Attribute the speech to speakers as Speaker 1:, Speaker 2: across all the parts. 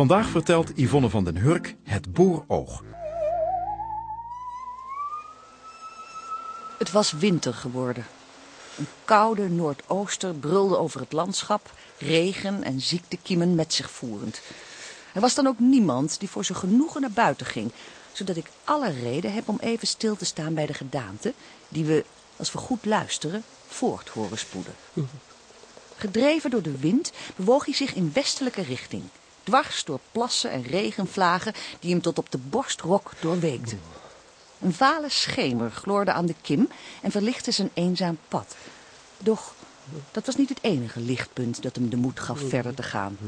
Speaker 1: Vandaag vertelt Yvonne van den Hurk het boeroog.
Speaker 2: Het was winter geworden. Een koude noordooster brulde over het landschap, regen en ziektekiemen met zich voerend. Er was dan ook niemand die voor zijn genoegen naar buiten ging, zodat ik alle reden heb om even stil te staan bij de gedaante, die we, als we goed luisteren, voort horen spoeden. Gedreven door de wind bewoog hij zich in westelijke richting, dwars door plassen en regenvlagen die hem tot op de borstrok doorweekten. Een vale schemer gloorde aan de kim en verlichtte zijn eenzaam pad. Doch dat was niet het enige lichtpunt dat hem de moed gaf verder te gaan.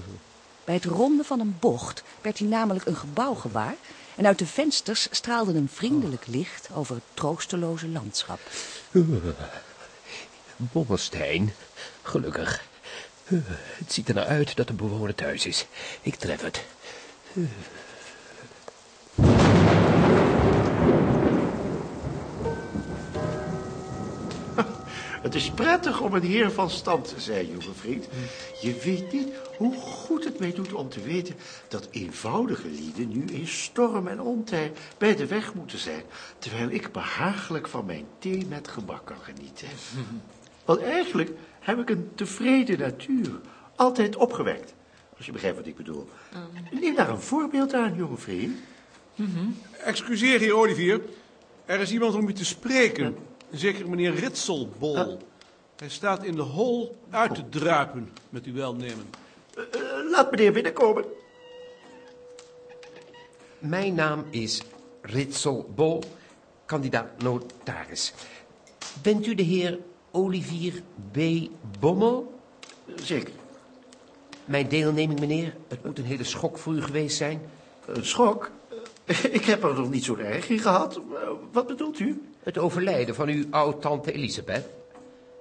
Speaker 2: Bij het ronden van een bocht werd hij namelijk een gebouw gewaar en uit de vensters straalde een vriendelijk licht over het troosteloze landschap.
Speaker 3: Bommelstein, gelukkig. Het ziet er naar uit dat de bewoner thuis is. Ik tref het.
Speaker 4: Het is prettig om een heer van stand te zijn, jonge vriend. Je weet niet hoe goed het mij doet om te weten dat eenvoudige lieden nu in storm en ontij bij de weg moeten zijn, terwijl ik behagelijk van mijn thee met gebak kan genieten. Want eigenlijk heb ik een tevreden natuur, altijd opgewekt, als je begrijpt wat ik bedoel. Neem daar een voorbeeld aan, jonge vriend.
Speaker 5: Excuseer, heer Olivier. Er is iemand om u te spreken. Zeker meneer Ritselbol. Hij staat in de hol uit te druipen, met uw welnemen.
Speaker 4: Eh, laat meneer binnenkomen.
Speaker 3: Mijn naam is Ritsel Bol, kandidaat notaris. Bent u de heer Olivier B. Bommel?
Speaker 4: Zeker.
Speaker 3: Mijn deelneming, meneer. Het moet een hele schok voor u geweest zijn.
Speaker 4: Een schok? Eh, Ik heb er nog niet zo erg in gehad. Eh, Wat bedoelt u?
Speaker 3: Het overlijden van uw oud-tante Elisabeth.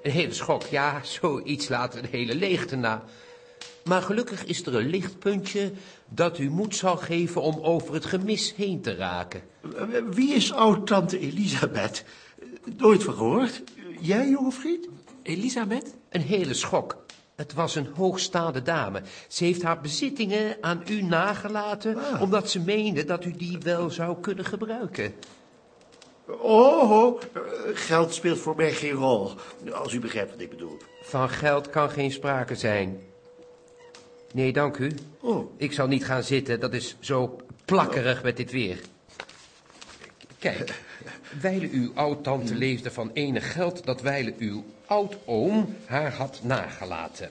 Speaker 3: Een hele schok, ja, zoiets laat een hele leegte na. Maar gelukkig is er een lichtpuntje dat u moed zal geven om over het gemis heen te raken.
Speaker 4: Eh, Wie is oud-tante Elisabeth? Eh, Nooit van gehoord. Jij, jonge vriend?
Speaker 6: Elisabeth?
Speaker 3: Een hele schok. Het was een hoogstaande dame. Ze heeft haar bezittingen aan u nagelaten, omdat ze meende dat u die wel zou kunnen gebruiken.
Speaker 4: Oh, geld speelt voor mij geen rol. Als u begrijpt wat ik bedoel.
Speaker 3: Van geld kan geen sprake zijn. Nee, dank u.
Speaker 4: Oh.
Speaker 3: Ik zal niet gaan zitten, dat is zo plakkerig met dit weer. Kijk, wijlen uw oud-tante leefde van enig geld dat wijlen uw oud-oom haar had nagelaten.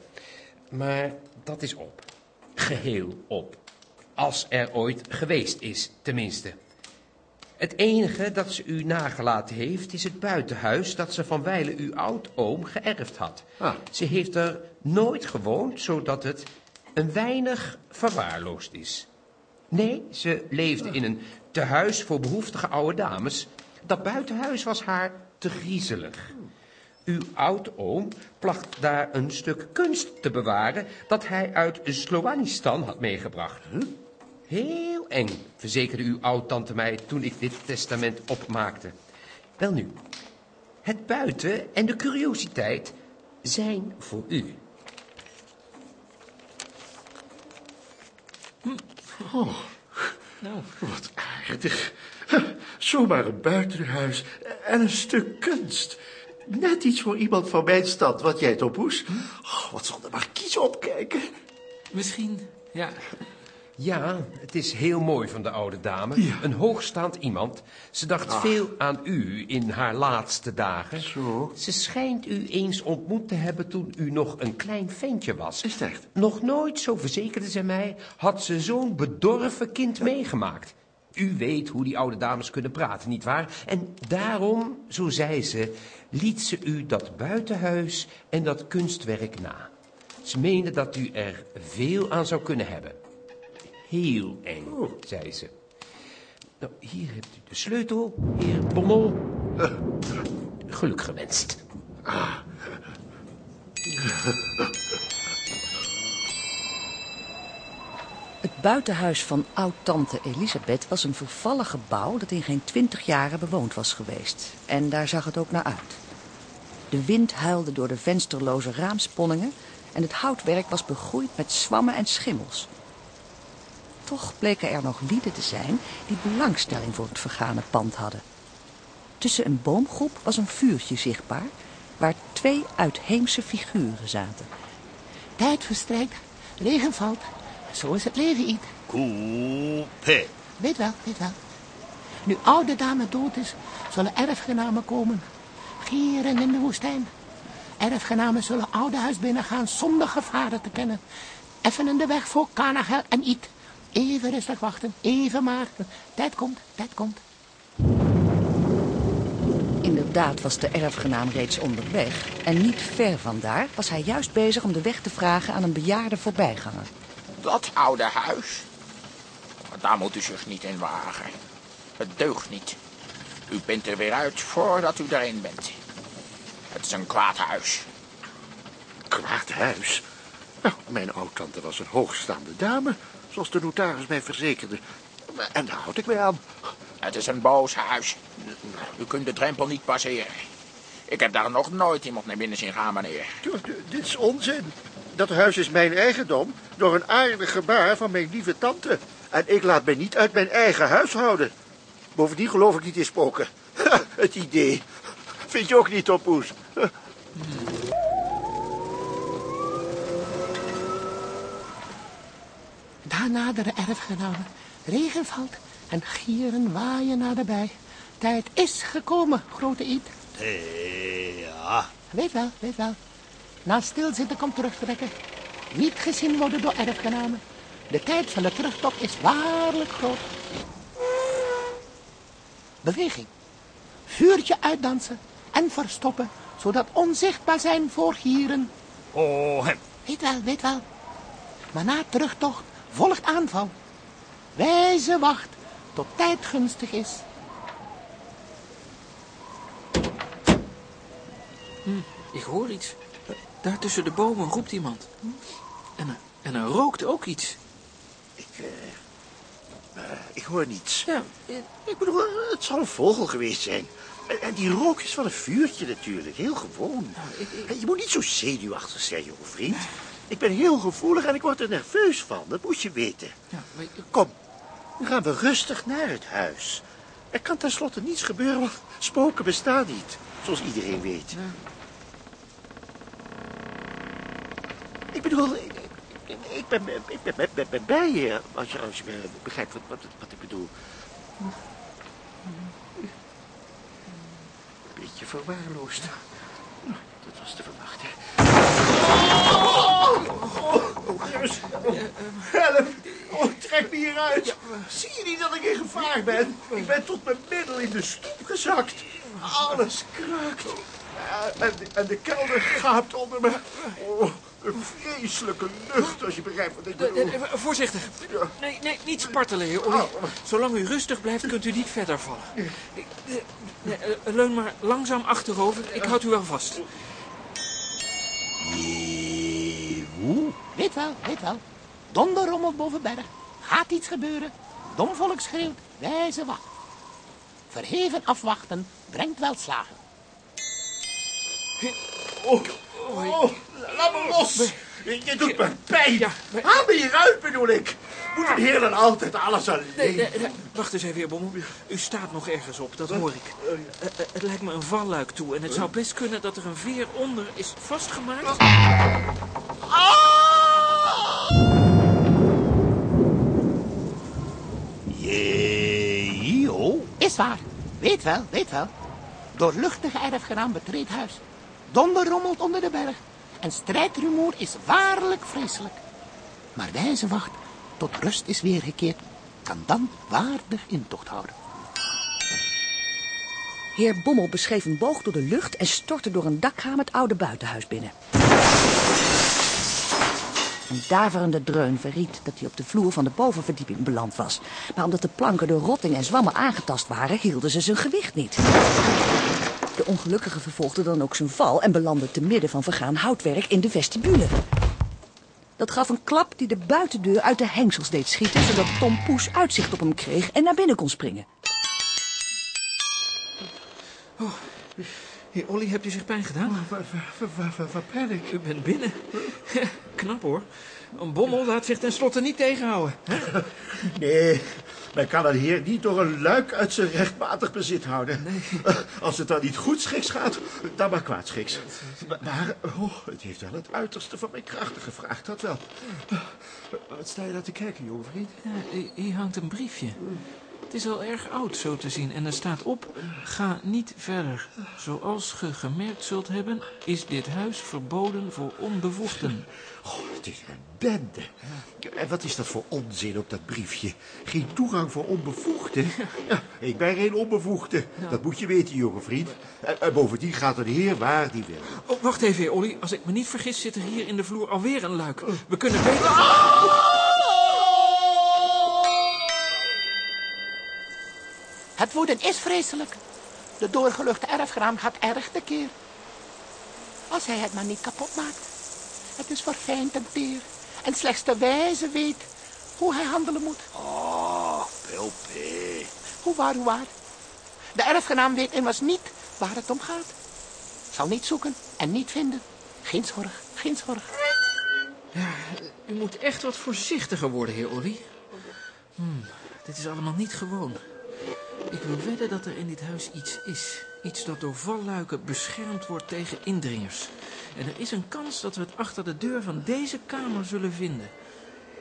Speaker 3: Maar dat is op. Geheel op. Als er ooit geweest is, tenminste. Het enige dat ze u nagelaten heeft, is het buitenhuis dat ze van wijlen uw oud-oom geërfd had.
Speaker 4: Ah.
Speaker 3: Ze heeft er nooit gewoond, zodat het een weinig verwaarloosd is. Nee, ze leefde in een tehuis voor behoeftige oude dames. Dat buitenhuis was haar te griezelig. Uw oud-oom placht daar een stuk kunst te bewaren dat hij uit Sloanistan had meegebracht. Heel eng, verzekerde uw oud-tante mij toen ik dit testament opmaakte. Welnu, het buiten en de curiositeit zijn voor u.
Speaker 6: Nou,
Speaker 4: Wat aardig. Zomaar een buitenhuis en een stuk kunst. Net iets voor iemand van mijn stad, wat jij toch moest. Oh, wat zal de markies opkijken.
Speaker 6: misschien, ja.
Speaker 3: Ja, het is heel mooi van de oude dame.
Speaker 4: Ja.
Speaker 3: Een hoogstaand iemand. Ze dacht veel aan u in haar laatste dagen.
Speaker 4: Zo.
Speaker 3: Ze schijnt u eens ontmoet te hebben toen u nog een klein ventje was.
Speaker 4: Is het echt?
Speaker 3: Nog nooit, zo verzekerde ze mij, had ze zo'n bedorven kind meegemaakt. U weet hoe die oude dames kunnen praten, nietwaar? En daarom, zo zei ze, liet ze u dat buitenhuis en dat kunstwerk na. Ze meende dat u er veel aan zou kunnen hebben. Heel eng, zei ze. Nou, hier hebt u de sleutel, heer Bommel. Geluk gewenst.
Speaker 2: Het buitenhuis van oud-tante Elisabeth was een vervallen gebouw dat in geen twintig jaren bewoond was geweest. En daar zag het ook naar uit. De wind huilde door de vensterloze raamsponningen en het houtwerk was begroeid met zwammen en schimmels. Toch bleken er nog lieden te zijn die belangstelling voor het vergane pand hadden. Tussen een boomgroep was een vuurtje zichtbaar, waar twee uitheemse figuren zaten.
Speaker 7: Tijd verstrijkt, regen valt. Zo is het leven, Iet.
Speaker 4: Koepe.
Speaker 7: Weet wel, weet wel. Nu oude dame dood is, zullen erfgenamen komen. Gieren in de woestijn. Erfgenamen zullen oude huis binnengaan zonder gevaren te kennen. Even in de weg voor Kanagel en Iet. Even rustig wachten, even maar. Tijd komt, tijd komt.
Speaker 2: Inderdaad was de erfgenaam reeds onderweg en niet ver vandaar was hij juist bezig om de weg te vragen aan een bejaarde voorbijganger.
Speaker 8: Dat oude huis? Daar moet u zich niet in wagen. Het deugt niet. U bent er weer uit voordat u erin bent. Het is een kwaad huis.
Speaker 4: Kwaad huis. Nou, mijn oud-tante was een hoogstaande dame, zoals de notaris mij verzekerde. En daar houd ik mij aan.
Speaker 8: Het is een boos huis. U kunt de drempel niet passeren. Ik heb daar nog nooit iemand naar binnen zien gaan, meneer.
Speaker 4: Dit is onzin. Dat huis is mijn eigendom door een aardig gebaar van mijn lieve tante. En ik laat mij niet uit mijn eigen huis houden. Bovendien geloof ik niet in spoken. Het idee. Vind je ook niet, Tompoes?
Speaker 7: Daar naderen erfgenamen. Regen valt en gieren waaien naderbij. Tijd is gekomen, grote Iet.
Speaker 4: ja.
Speaker 7: Weet wel, weet wel. Na stilzitten komt terugtrekken. Niet gezien worden door erfgenamen. De tijd van de terugtocht is waarlijk groot. Beweging. Vuurtje uitdansen en verstoppen, zodat onzichtbaar zijn voor gieren.
Speaker 8: Oh, hem.
Speaker 7: Weet wel, weet wel. Maar na terugtocht volgt aanval. Wijze wacht tot tijd gunstig is.
Speaker 6: Ik hoor iets. Daar tussen de bomen roept iemand. En en er rookt ook iets.
Speaker 4: Ik, eh, eh, ik hoor niets.
Speaker 6: Ja,
Speaker 4: Ik bedoel, het zal een vogel geweest zijn. En, die rook is van een vuurtje natuurlijk, heel gewoon. Je moet niet zo zenuwachtig zijn, jonge vriend. Ik ben heel gevoelig en ik word er nerveus van, dat moet je weten.
Speaker 6: ja maar
Speaker 4: Kom, nu gaan we rustig naar het huis. Er kan tenslotte niets gebeuren, want spoken bestaan niet, zoals iedereen weet. Ik bedoel, ik, ben, ik ben, ben, ben, bij je, als je, als je me begrijpt wat, wat, wat ik bedoel. Een beetje verwaarloosd. Dat was te verwachten. Help! Oh, trek me hieruit! Zie je niet dat ik in gevaar ben? Ik ben tot mijn middel in de stoep gezakt. Alles kraakt. Eh, En, en de kelder gaapt onder me. Oh, een vreselijke lucht, als je begrijpt wat ik
Speaker 6: Eh,
Speaker 4: bedoel.
Speaker 6: eh, eh, Voorzichtig. Nee, nee, niet spartelen, heer Olly. Zolang u rustig blijft, kunt u niet verder vallen. Ik- nee, Leun maar langzaam achterover. Ik houd u wel vast.
Speaker 7: Weet wel, weet wel. Donder rommelt boven berg. Gaat iets gebeuren. Dom volk schreeuwt. Wijze wacht. Verheven afwachten brengt wel slagen.
Speaker 4: Oh, oh, laat me los. Je doet me pijn.
Speaker 6: Ja, maar-
Speaker 4: Haal me hieruit, bedoel ik. Moet een heer dan altijd alles alleen?
Speaker 6: Nee, nee, nee, wacht eens even, heer Bommel. U staat nog ergens op, dat hoor ik. Eh, eh, het lijkt me een valluik toe en het zou best kunnen dat er een veer onder is vastgemaakt.
Speaker 4: Jee,
Speaker 7: Is waar. Weet wel, weet wel. Doorluchtige erfgenaam betreedt huis. Donder rommelt onder de berg. En strijdrumoer is waarlijk vreselijk. Maar wijze wacht tot rust is weergekeerd. Kan dan waardig intocht houden.
Speaker 2: Heer Bommel beschreef een boog door de lucht en stortte door een dakraam het oude buitenhuis binnen. Een daverende dreun verried dat hij op de vloer van de bovenverdieping beland was. Maar omdat de planken door rotting en zwammen aangetast waren, hielden ze zijn gewicht niet. De ongelukkige vervolgde dan ook zijn val en belandde te midden van vergaan houtwerk in de vestibule. Dat gaf een klap die de buitendeur uit de hengsels deed schieten, zodat Tom Poes uitzicht op hem kreeg en naar binnen kon springen.
Speaker 6: Heer Olly, hebt u zich pijn gedaan?
Speaker 4: Waar, waar, waar, waar, waar ben ik?
Speaker 6: U bent binnen. Knap hoor. Een bommel laat zich tenslotte niet tegenhouden. hè?
Speaker 4: Nee, men kan een heer niet door een luik uit zijn rechtmatig bezit houden. Als het dan niet goed schiks gaat, dan maar kwaad schiks. Maar, oh, het heeft wel het uiterste van mijn krachten gevraagd, dat wel. Wat sta je daar te kijken, jonge vriend?
Speaker 6: Ja, hi- hier hangt een briefje. Het is al erg oud zo te zien en er staat op... Ga niet verder. Zoals ge gemerkt zult hebben... is dit huis verboden voor onbevoegden.
Speaker 4: Oh, het is een bende. En wat is dat voor onzin op dat briefje? Geen toegang voor onbevoegden? Ja, ik ben geen onbevoegde. Dat moet je weten, jonge vriend. En, en bovendien gaat een heer waar die wil.
Speaker 6: Oh, wacht even, heer Olly. Als ik me niet vergis zit er hier in de vloer alweer een luik. We kunnen beter...
Speaker 7: Het woeden is vreselijk. De doorgeluchte erfgenaam gaat erg tekeer. Als hij het maar niet kapot maakt. Het is verfijnd en teer. En slechts de wijze weet hoe hij handelen moet.
Speaker 4: Oh, Pilpé.
Speaker 7: Hoe waar, hoe waar. De erfgenaam weet immers niet waar het om gaat. Zal niet zoeken en niet vinden. Geen zorg, geen zorg.
Speaker 6: U moet echt wat voorzichtiger worden, heer Olly. Hmm, dit is allemaal niet gewoon. Ik wil wedden dat er in dit huis iets is. Iets dat door valluiken beschermd wordt tegen indringers. En er is een kans dat we het achter de deur van deze kamer zullen vinden.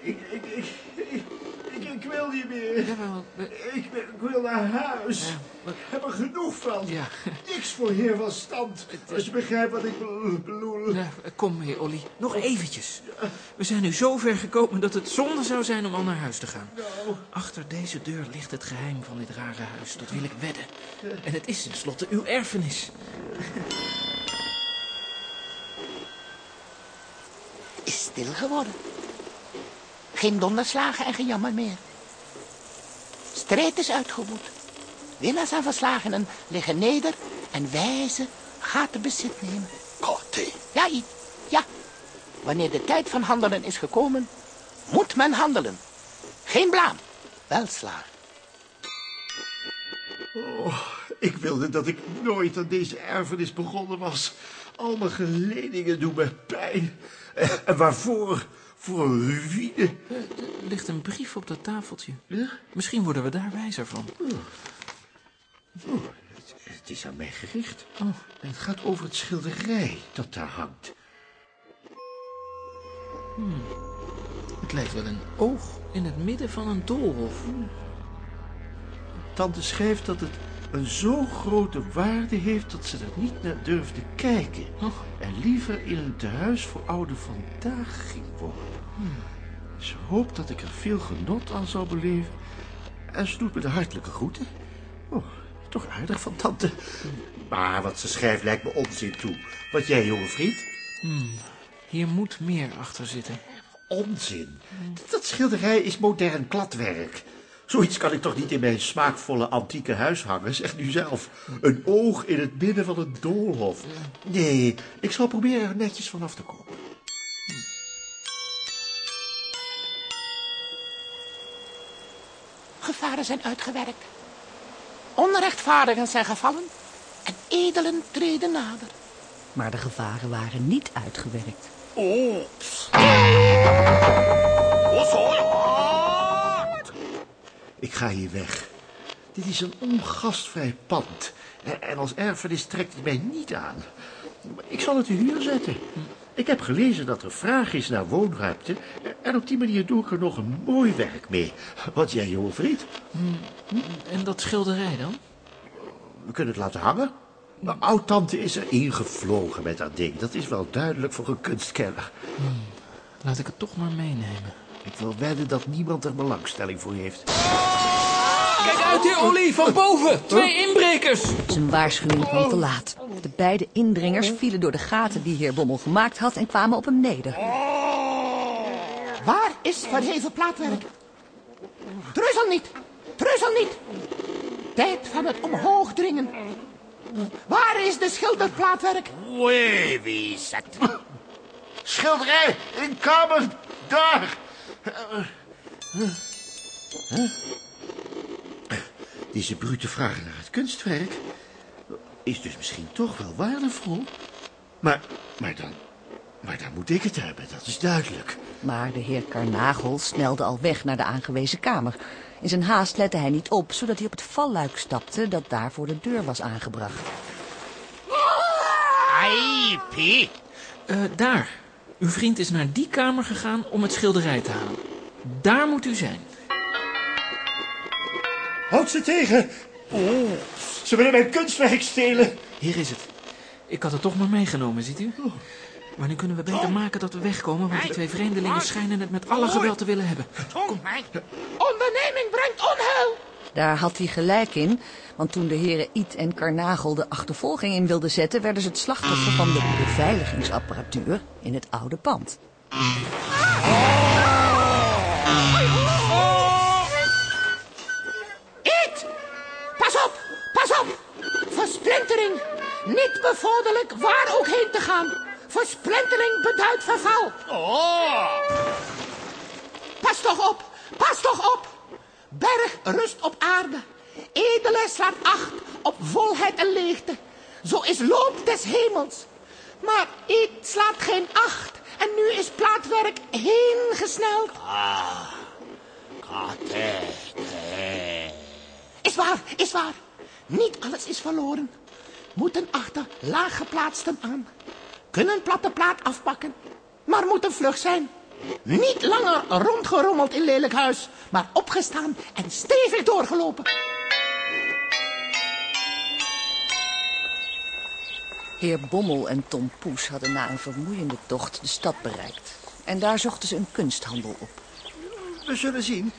Speaker 4: Ik, ik, ik, ik, ik, ik wil niet meer.
Speaker 6: Jawel, we-
Speaker 4: Ik, wil- ik wil naar huis.
Speaker 6: Ja, wat-
Speaker 4: Ik heb er genoeg van.
Speaker 6: Ja.
Speaker 4: Niks voor heer van stand. Als je begrijpt wat ik be- bedoel.
Speaker 6: Ja, kom, heer Olly. Nog eventjes. We zijn nu zo ver gekomen dat het zonde zou zijn om al naar huis te gaan. Achter deze deur ligt het geheim van dit rare huis. Dat wil ik wedden. En het is tenslotte uw erfenis.
Speaker 7: Is stil geworden. Geen donderslagen en gejammer meer. Strijd is uitgewoed. Winnaars en verslagenen liggen neder en wijze gaat de bezit nemen.
Speaker 4: Kotte.
Speaker 7: Ja, I, ja. Wanneer de tijd van handelen is gekomen, moet men handelen. Geen blaam, wel slaag.
Speaker 4: Oh, ik wilde dat ik nooit aan deze erfenis begonnen was. Al mijn geledingen doen me pijn. En waarvoor? Voor een ruïne.
Speaker 6: Eh, Er ligt een brief op dat tafeltje.
Speaker 4: Ja?
Speaker 6: Misschien worden we daar wijzer van.
Speaker 4: Oh, het, het is aan mij gericht.
Speaker 6: Oh.
Speaker 4: Het gaat over het schilderij dat daar hangt.
Speaker 6: Het lijkt wel een oog in het midden van een doolhof.
Speaker 4: Tante schrijft dat het een zo grote waarde heeft dat ze er niet naar durfde kijken.
Speaker 6: Oh.
Speaker 4: En liever in een tehuis voor oude vandaag ging wonen. Ze hoopt dat ik er veel genot aan zal beleven. En ze doet me de hartelijke groeten. Oh, toch aardig van tante. Maar wat ze schrijft lijkt me onzin toe. Wat jij, jonge vriend?
Speaker 6: Hier moet meer achter zitten.
Speaker 4: Onzin. Dat schilderij is modern kladwerk. Zoiets kan ik toch niet in mijn smaakvolle antieke huis hangen, zeg nu zelf. Een oog in het midden van een doolhof. Nee, ik zal proberen er netjes vanaf te komen.
Speaker 7: Gevaren zijn uitgewerkt. Onrechtvaardigen zijn gevallen en edelen treden nader.
Speaker 2: Maar de gevaren waren niet uitgewerkt.
Speaker 4: Ik ga hier weg. Dit is een ongastvrij pand. En- als erfenis trekt het mij niet aan. Ik zal het u huur zetten. Ik heb gelezen dat er vraag is naar woonruimte. En op die manier doe ik er nog een mooi werk mee. Wat jij, jonge vriend?
Speaker 6: En dat schilderij dan?
Speaker 4: We kunnen het laten hangen. Mijn oud-tante is er ingevlogen met dat ding. Dat is wel duidelijk voor een kunstkenner.
Speaker 6: Laat ik het toch maar meenemen.
Speaker 4: Ik wil wedden dat niemand er belangstelling voor heeft.
Speaker 6: Uit, heer Olly, van boven! Twee inbrekers!
Speaker 2: Zijn waarschuwing kwam te laat. De beide indringers vielen door de gaten die heer Bommel gemaakt had en kwamen op hem neder.
Speaker 7: Waar is verheven plaatwerk? Treuzel niet, treuzel niet. Tijd van het omhoog dringen. Waar is de schilderplaatwerk?
Speaker 4: Wee, wie is het? Schilderij in kamer, daar. Deze brute vragen naar het kunstwerk. is dus misschien toch wel waardevol. Maar, maar dan, maar dan moet ik het hebben, dat is duidelijk.
Speaker 2: Maar de heer Karnagel snelde al weg naar de aangewezen kamer. In zijn haast lette hij niet op, zodat hij op het valluik stapte dat daar voor de deur was aangebracht.
Speaker 8: Ai, Pie.
Speaker 6: Eh, daar. Uw vriend is naar die kamer gegaan om het schilderij te halen. Daar moet u zijn.
Speaker 4: Houd ze tegen! Oh, ze willen mijn kunstwerk stelen.
Speaker 6: Hier is het. Ik had het toch maar meegenomen, ziet u? Maar nu kunnen we beter maken dat we wegkomen, want die twee vreemdelingen schijnen het met alle geweld te willen hebben.
Speaker 8: Kom, mij.
Speaker 7: Onderneming brengt onheil.
Speaker 2: Daar had hij gelijk in, want toen de heren Iet en Karnagel de achtervolging in wilden zetten... werden ze het slachtoffer van de beveiligingsapparatuur in het oude pand.
Speaker 7: Niet bevorderlijk waar ook heen te gaan. Versplintering beduidt verval.
Speaker 8: Oh.
Speaker 7: Pas toch op, pas toch op. Berg rust op aarde. Edele slaat acht op volheid en leegte. Zo is loop des hemels. Maar eet slaat geen acht. En nu is plaatwerk heen gesneld. Is waar, is waar. Niet alles is verloren. Moeten achter laaggeplaatsten aan. Kunnen platte plaat afpakken. Maar moeten vlug zijn. Niet langer rondgerommeld in lelijk huis. Maar opgestaan en stevig doorgelopen.
Speaker 2: Heer Bommel en Tom Poes hadden na een vermoeiende tocht de stad bereikt. En daar zochten ze een kunsthandel op.
Speaker 4: We zullen zien.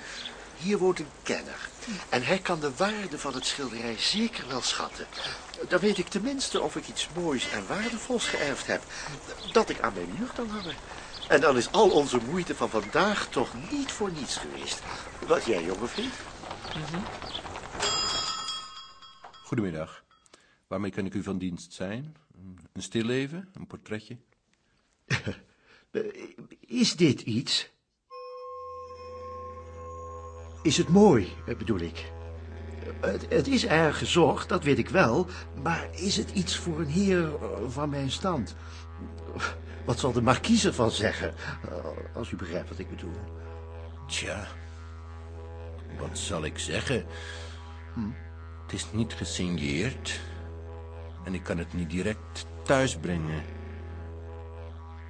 Speaker 4: Hier woont een kenner. En hij kan de waarde van het schilderij zeker wel schatten. Dan weet ik tenminste of ik iets moois en waardevols geërfd heb. Dat ik aan mijn muur kan hangen. En dan is al onze moeite van vandaag toch niet voor niets geweest. Wat jij, jonge vriend?
Speaker 9: Goedemiddag. Waarmee kan ik u van dienst zijn? Een stilleven? Een portretje?
Speaker 4: Is dit iets? Is het mooi, eh, bedoel ik? Het, het is erg gezocht, dat weet ik wel. Maar is het iets voor een heer eh, van mijn stand? Wat zal de markies ervan zeggen? eh, Als u begrijpt wat ik bedoel.
Speaker 9: Tja, wat zal ik zeggen? Hm, Het is niet gesigneerd. En ik kan het niet direct thuis brengen.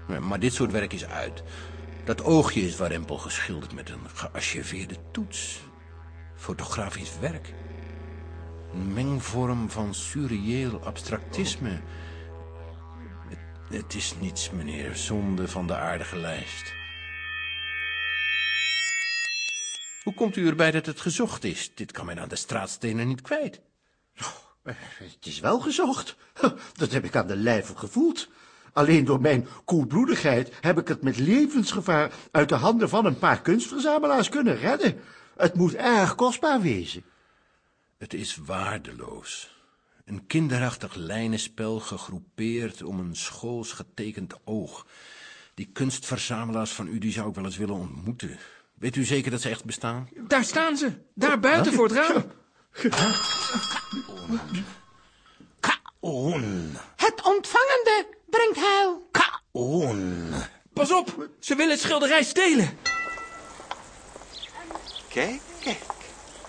Speaker 9: Maar- Maar dit soort werk is uit. Dat oogje is warempel geschilderd met een geacheveerde toets. Fotografisch werk. Een mengvorm van surreëel abstractisme. Het, het is niets, meneer, zonde van de aardige lijst. Hoe komt u erbij dat het gezocht is? Dit kan men aan de straatstenen niet kwijt.
Speaker 4: Eh, Het is wel gezocht. Dat heb ik aan de lijve gevoeld. Alleen door mijn koelbloedigheid heb ik het met levensgevaar uit de handen van een paar kunstverzamelaars kunnen redden. Het moet erg kostbaar wezen.
Speaker 9: Het is waardeloos. Een kinderachtig lijnenspel gegroepeerd om een schools getekend oog. Die kunstverzamelaars van u, die zou ik wel eens willen ontmoeten. Weet u zeker dat ze echt bestaan?
Speaker 6: Daar staan ze. Daar buiten voor het raam.
Speaker 8: Kaon.
Speaker 7: Het ontvangende brengt heil.
Speaker 8: Kaon.
Speaker 6: Pas op. Ze willen het schilderij stelen.
Speaker 10: Kijk, kijk.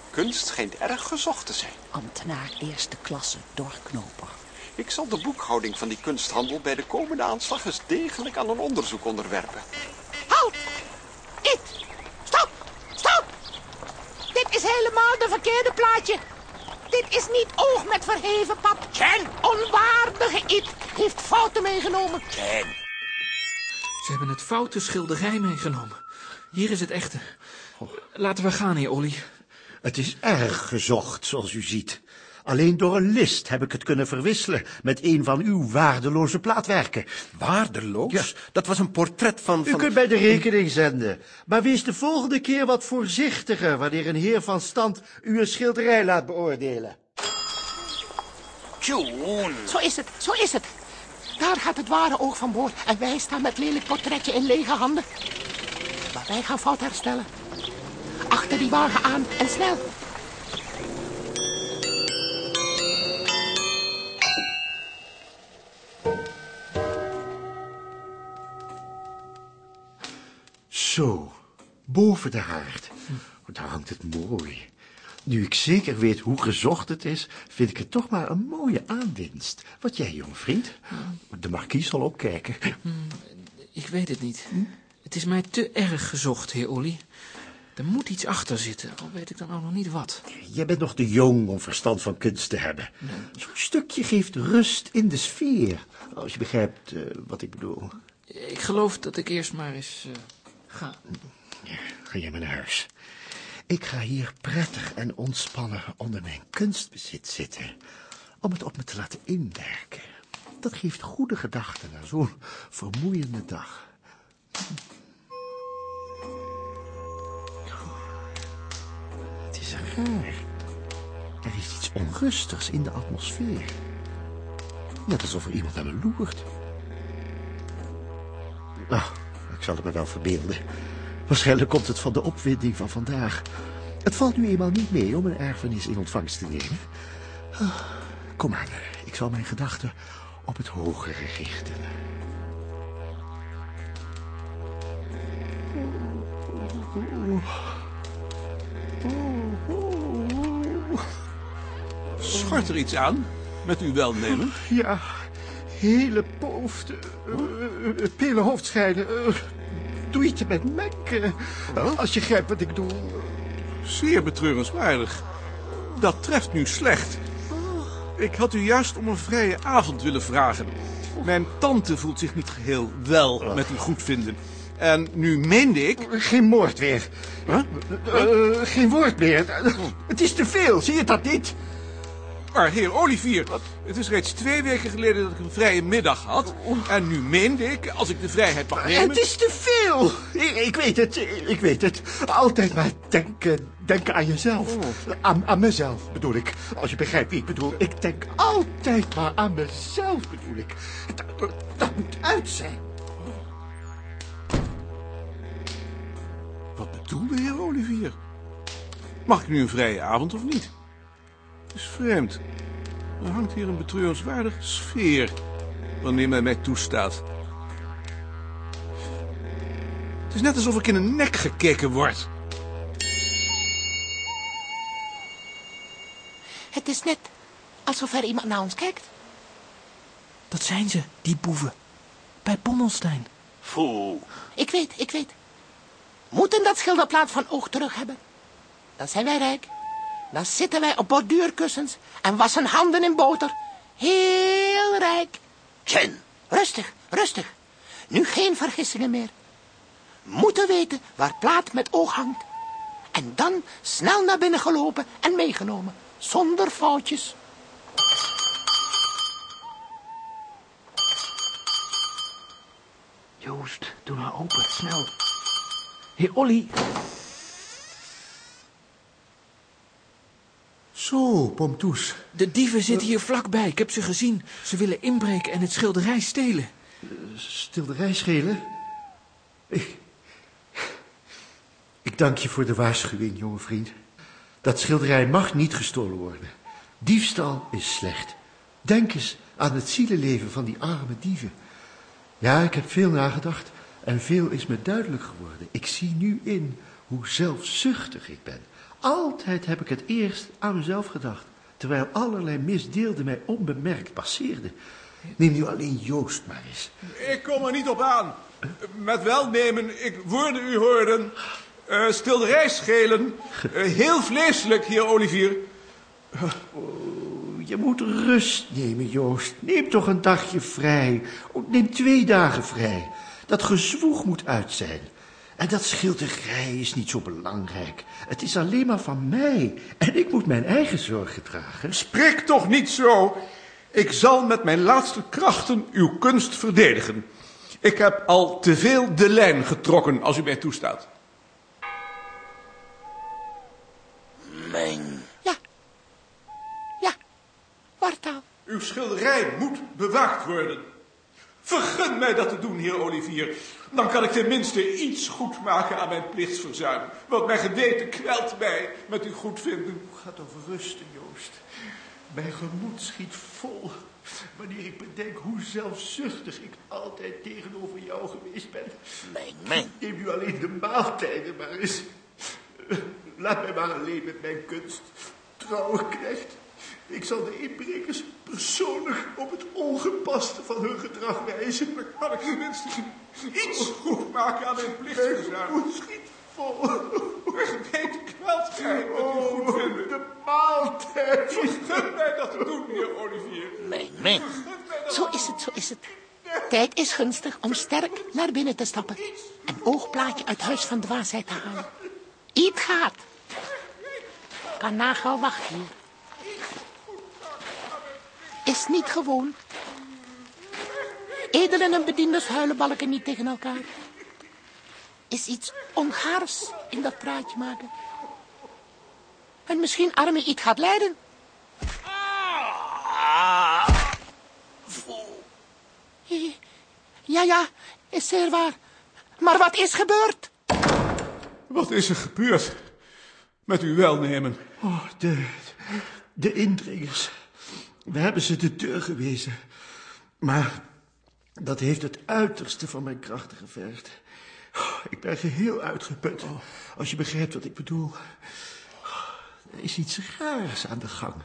Speaker 10: Kunst schijnt erg gezocht te zijn.
Speaker 2: Ambtenaar eerste klasse, doorknoper.
Speaker 10: Ik zal de boekhouding van die kunsthandel bij de komende aanslag eens degelijk aan een onderzoek onderwerpen.
Speaker 7: Halt! It! Stop! Stop! Dit is helemaal de verkeerde plaatje. Dit is niet oog met verheven pap.
Speaker 8: Ken.
Speaker 7: Onwaardige It heeft fouten meegenomen.
Speaker 8: Ken.
Speaker 6: Ze hebben het foute schilderij meegenomen. Hier is het echte. Laten we gaan, heer Olly.
Speaker 4: Het is erg gezocht, zoals u ziet. Alleen door een list heb ik het kunnen verwisselen met een van uw waardeloze plaatwerken.
Speaker 9: Waardeloos?
Speaker 4: Ja.
Speaker 9: Dat was een portret van...
Speaker 4: U kunt mij de rekening zenden. Maar wees de volgende keer wat voorzichtiger wanneer een heer van stand u een schilderij laat beoordelen.
Speaker 8: Tjoen.
Speaker 7: Zo is het, zo is het. Daar gaat het ware oog van boord en wij staan met lelijk portretje in lege handen. Maar wij gaan fout herstellen. Achter die wagen aan en snel.
Speaker 4: Boven de haard. Daar hangt het mooi. Nu ik zeker weet hoe gezocht het is, vind ik het toch maar een mooie aanwinst. Wat jij, jonge vriend? De markies zal ook kijken.
Speaker 6: Ik weet het niet. Het is mij te erg gezocht, heer Olly. Er moet iets achter zitten, al weet ik dan ook nog niet wat.
Speaker 4: Jij bent nog te jong om verstand van kunst te hebben. Zo'n stukje geeft rust in de sfeer. Als je begrijpt eh, wat ik bedoel.
Speaker 6: Ik geloof dat ik eerst maar eens eh, ga.
Speaker 4: Ga jij maar naar huis. Ik ga hier prettig en ontspannen onder mijn kunstbezit zitten. Om het op me te laten inwerken. Dat geeft goede gedachten na zo'n vermoeiende dag. Het is raar. Er is iets onrustigs in de atmosfeer. Net alsof er iemand naar me loert. Nou, ik zal het me wel verbeelden. Waarschijnlijk komt het van de opwinding van vandaag. Het valt nu eenmaal niet mee om een erfenis in ontvangst te nemen. Ah, Kom aan, ik zal mijn gedachten op het hogere richten.
Speaker 5: Schort er iets aan, met uw welnemen?
Speaker 4: Ja, hele hoofd, uh, uh, pele hoofdschijnen. Uh, doe iets met mek, als je grijpt wat ik doe.
Speaker 5: Zeer betreurenswaardig. Dat treft nu slecht. Ik had u juist om een vrije avond willen vragen. Mijn tante voelt zich niet geheel wel met uw goedvinden. En nu meende ik...
Speaker 4: Geen moord weer.
Speaker 5: Huh?
Speaker 4: Uh, geen woord meer. Het is te veel, zie je dat niet?
Speaker 5: Maar heer Olivier, het is reeds twee weken geleden dat ik een vrije middag had. En nu meende ik, als ik de vrijheid mag nemen...
Speaker 4: Het is te veel. Ik, ik weet het, ik weet het. Altijd maar denken, denken aan jezelf. Aan, aan mezelf bedoel ik. Als je begrijpt wie ik bedoel. Ik denk altijd maar aan mezelf bedoel ik. Dat, dat moet uit zijn.
Speaker 5: Wat bedoelde heer Olivier? Mag ik nu een vrije avond of niet? Het is vreemd. Er hangt hier een betreurenswaardige sfeer. Wanneer men mij toestaat. Het is net alsof ik in een nek gekeken word.
Speaker 7: Het is net alsof er iemand naar ons kijkt.
Speaker 6: Dat zijn ze, die boeven. Bij Bommelstein.
Speaker 10: Foe.
Speaker 7: Ik weet, ik weet. Moeten dat schilderplaat van oog terug hebben. Dan zijn wij rijk. Dan zitten wij op borduurkussens en wassen handen in boter. Heel rijk. Chen, rustig, rustig. Nu geen vergissingen meer. Moeten weten waar plaat met oog hangt. En dan snel naar binnen gelopen en meegenomen. Zonder foutjes.
Speaker 6: Joost, doe nou open, snel. Heer Olly,
Speaker 4: Zo, Pomtoes.
Speaker 6: de dieven zitten hier vlakbij. Ik heb ze gezien. Ze willen inbreken en het schilderij stelen.
Speaker 4: Stilderij schelen. Ik, ik dank je voor de waarschuwing, jonge vriend. Dat schilderij mag niet gestolen worden. Diefstal is slecht. Denk eens aan het zielenleven van die arme dieven. Ja, ik heb veel nagedacht en veel is me duidelijk geworden. Ik zie nu in hoe zelfzuchtig ik ben. Altijd heb ik het eerst aan mezelf gedacht, terwijl allerlei misdeelden mij onbemerkt passeerden. Neem nu alleen Joost maar eens.
Speaker 5: Ik kom er niet op aan. Met welnemen, ik woorden u hoorden. Uh, stilderij schelen. Uh, heel vleeselijk, heer Olivier.
Speaker 4: Oh, je moet rust nemen, Joost. Neem toch een dagje vrij. Oh, neem twee dagen vrij. Dat gezwoeg moet uit zijn. En dat schilderij is niet zo belangrijk. Het is alleen maar van mij. En ik moet mijn eigen zorgen dragen.
Speaker 5: Spreek toch niet zo. Ik zal met mijn laatste krachten uw kunst verdedigen. Ik heb al te veel de lijn getrokken, als u mij toestaat.
Speaker 10: Mijn.
Speaker 7: Ja. Ja. Wartaal.
Speaker 5: Uw schilderij moet bewaakt worden. Vergun mij dat te doen, heer Olivier. Dan kan ik tenminste iets goed maken aan mijn plichtsverzuim. Want mijn geweten kwelt mij met uw goedvinden.
Speaker 4: Het gaat over rusten, Joost. Mijn gemoed schiet vol wanneer ik bedenk hoe zelfzuchtig ik altijd tegenover jou geweest ben.
Speaker 8: Mijn man.
Speaker 4: Neem nu alleen de maaltijden maar eens. Laat mij maar alleen met mijn kunst. Trouwe knecht. Ik zal de inbrekers persoonlijk op het ongepaste van hun gedrag wijzen. Maar kan ik tenminste iets goed maken aan hun plichtverzuim? Mijn schiet vol.
Speaker 5: Weet kwelt gij wat u
Speaker 4: Oh,
Speaker 5: goed vindt.
Speaker 4: de maaltijd.
Speaker 5: Gun mij dat te doen, meneer Olivier.
Speaker 8: Mijn man.
Speaker 7: Zo is het, zo is het. Tijd is gunstig om sterk naar binnen te stappen. Een oogplaatje uit huis van dwaasheid te halen. Iet gaat. Kanagel wacht hier. Is niet gewoon. Edelen en bedienders huilen balken niet tegen elkaar. Is iets ongaars in dat praatje maken. En misschien arme Iet gaat lijden. Ja, ja, is zeer waar. Maar wat is gebeurd?
Speaker 5: Wat is er gebeurd? Met uw welnemen.
Speaker 4: Oh, de, de indringers. We hebben ze de deur gewezen. Maar dat heeft het uiterste van mijn krachten gevergd. Oh, Ik ben geheel uitgeput, als je begrijpt wat ik bedoel. Er is iets raars aan de gang.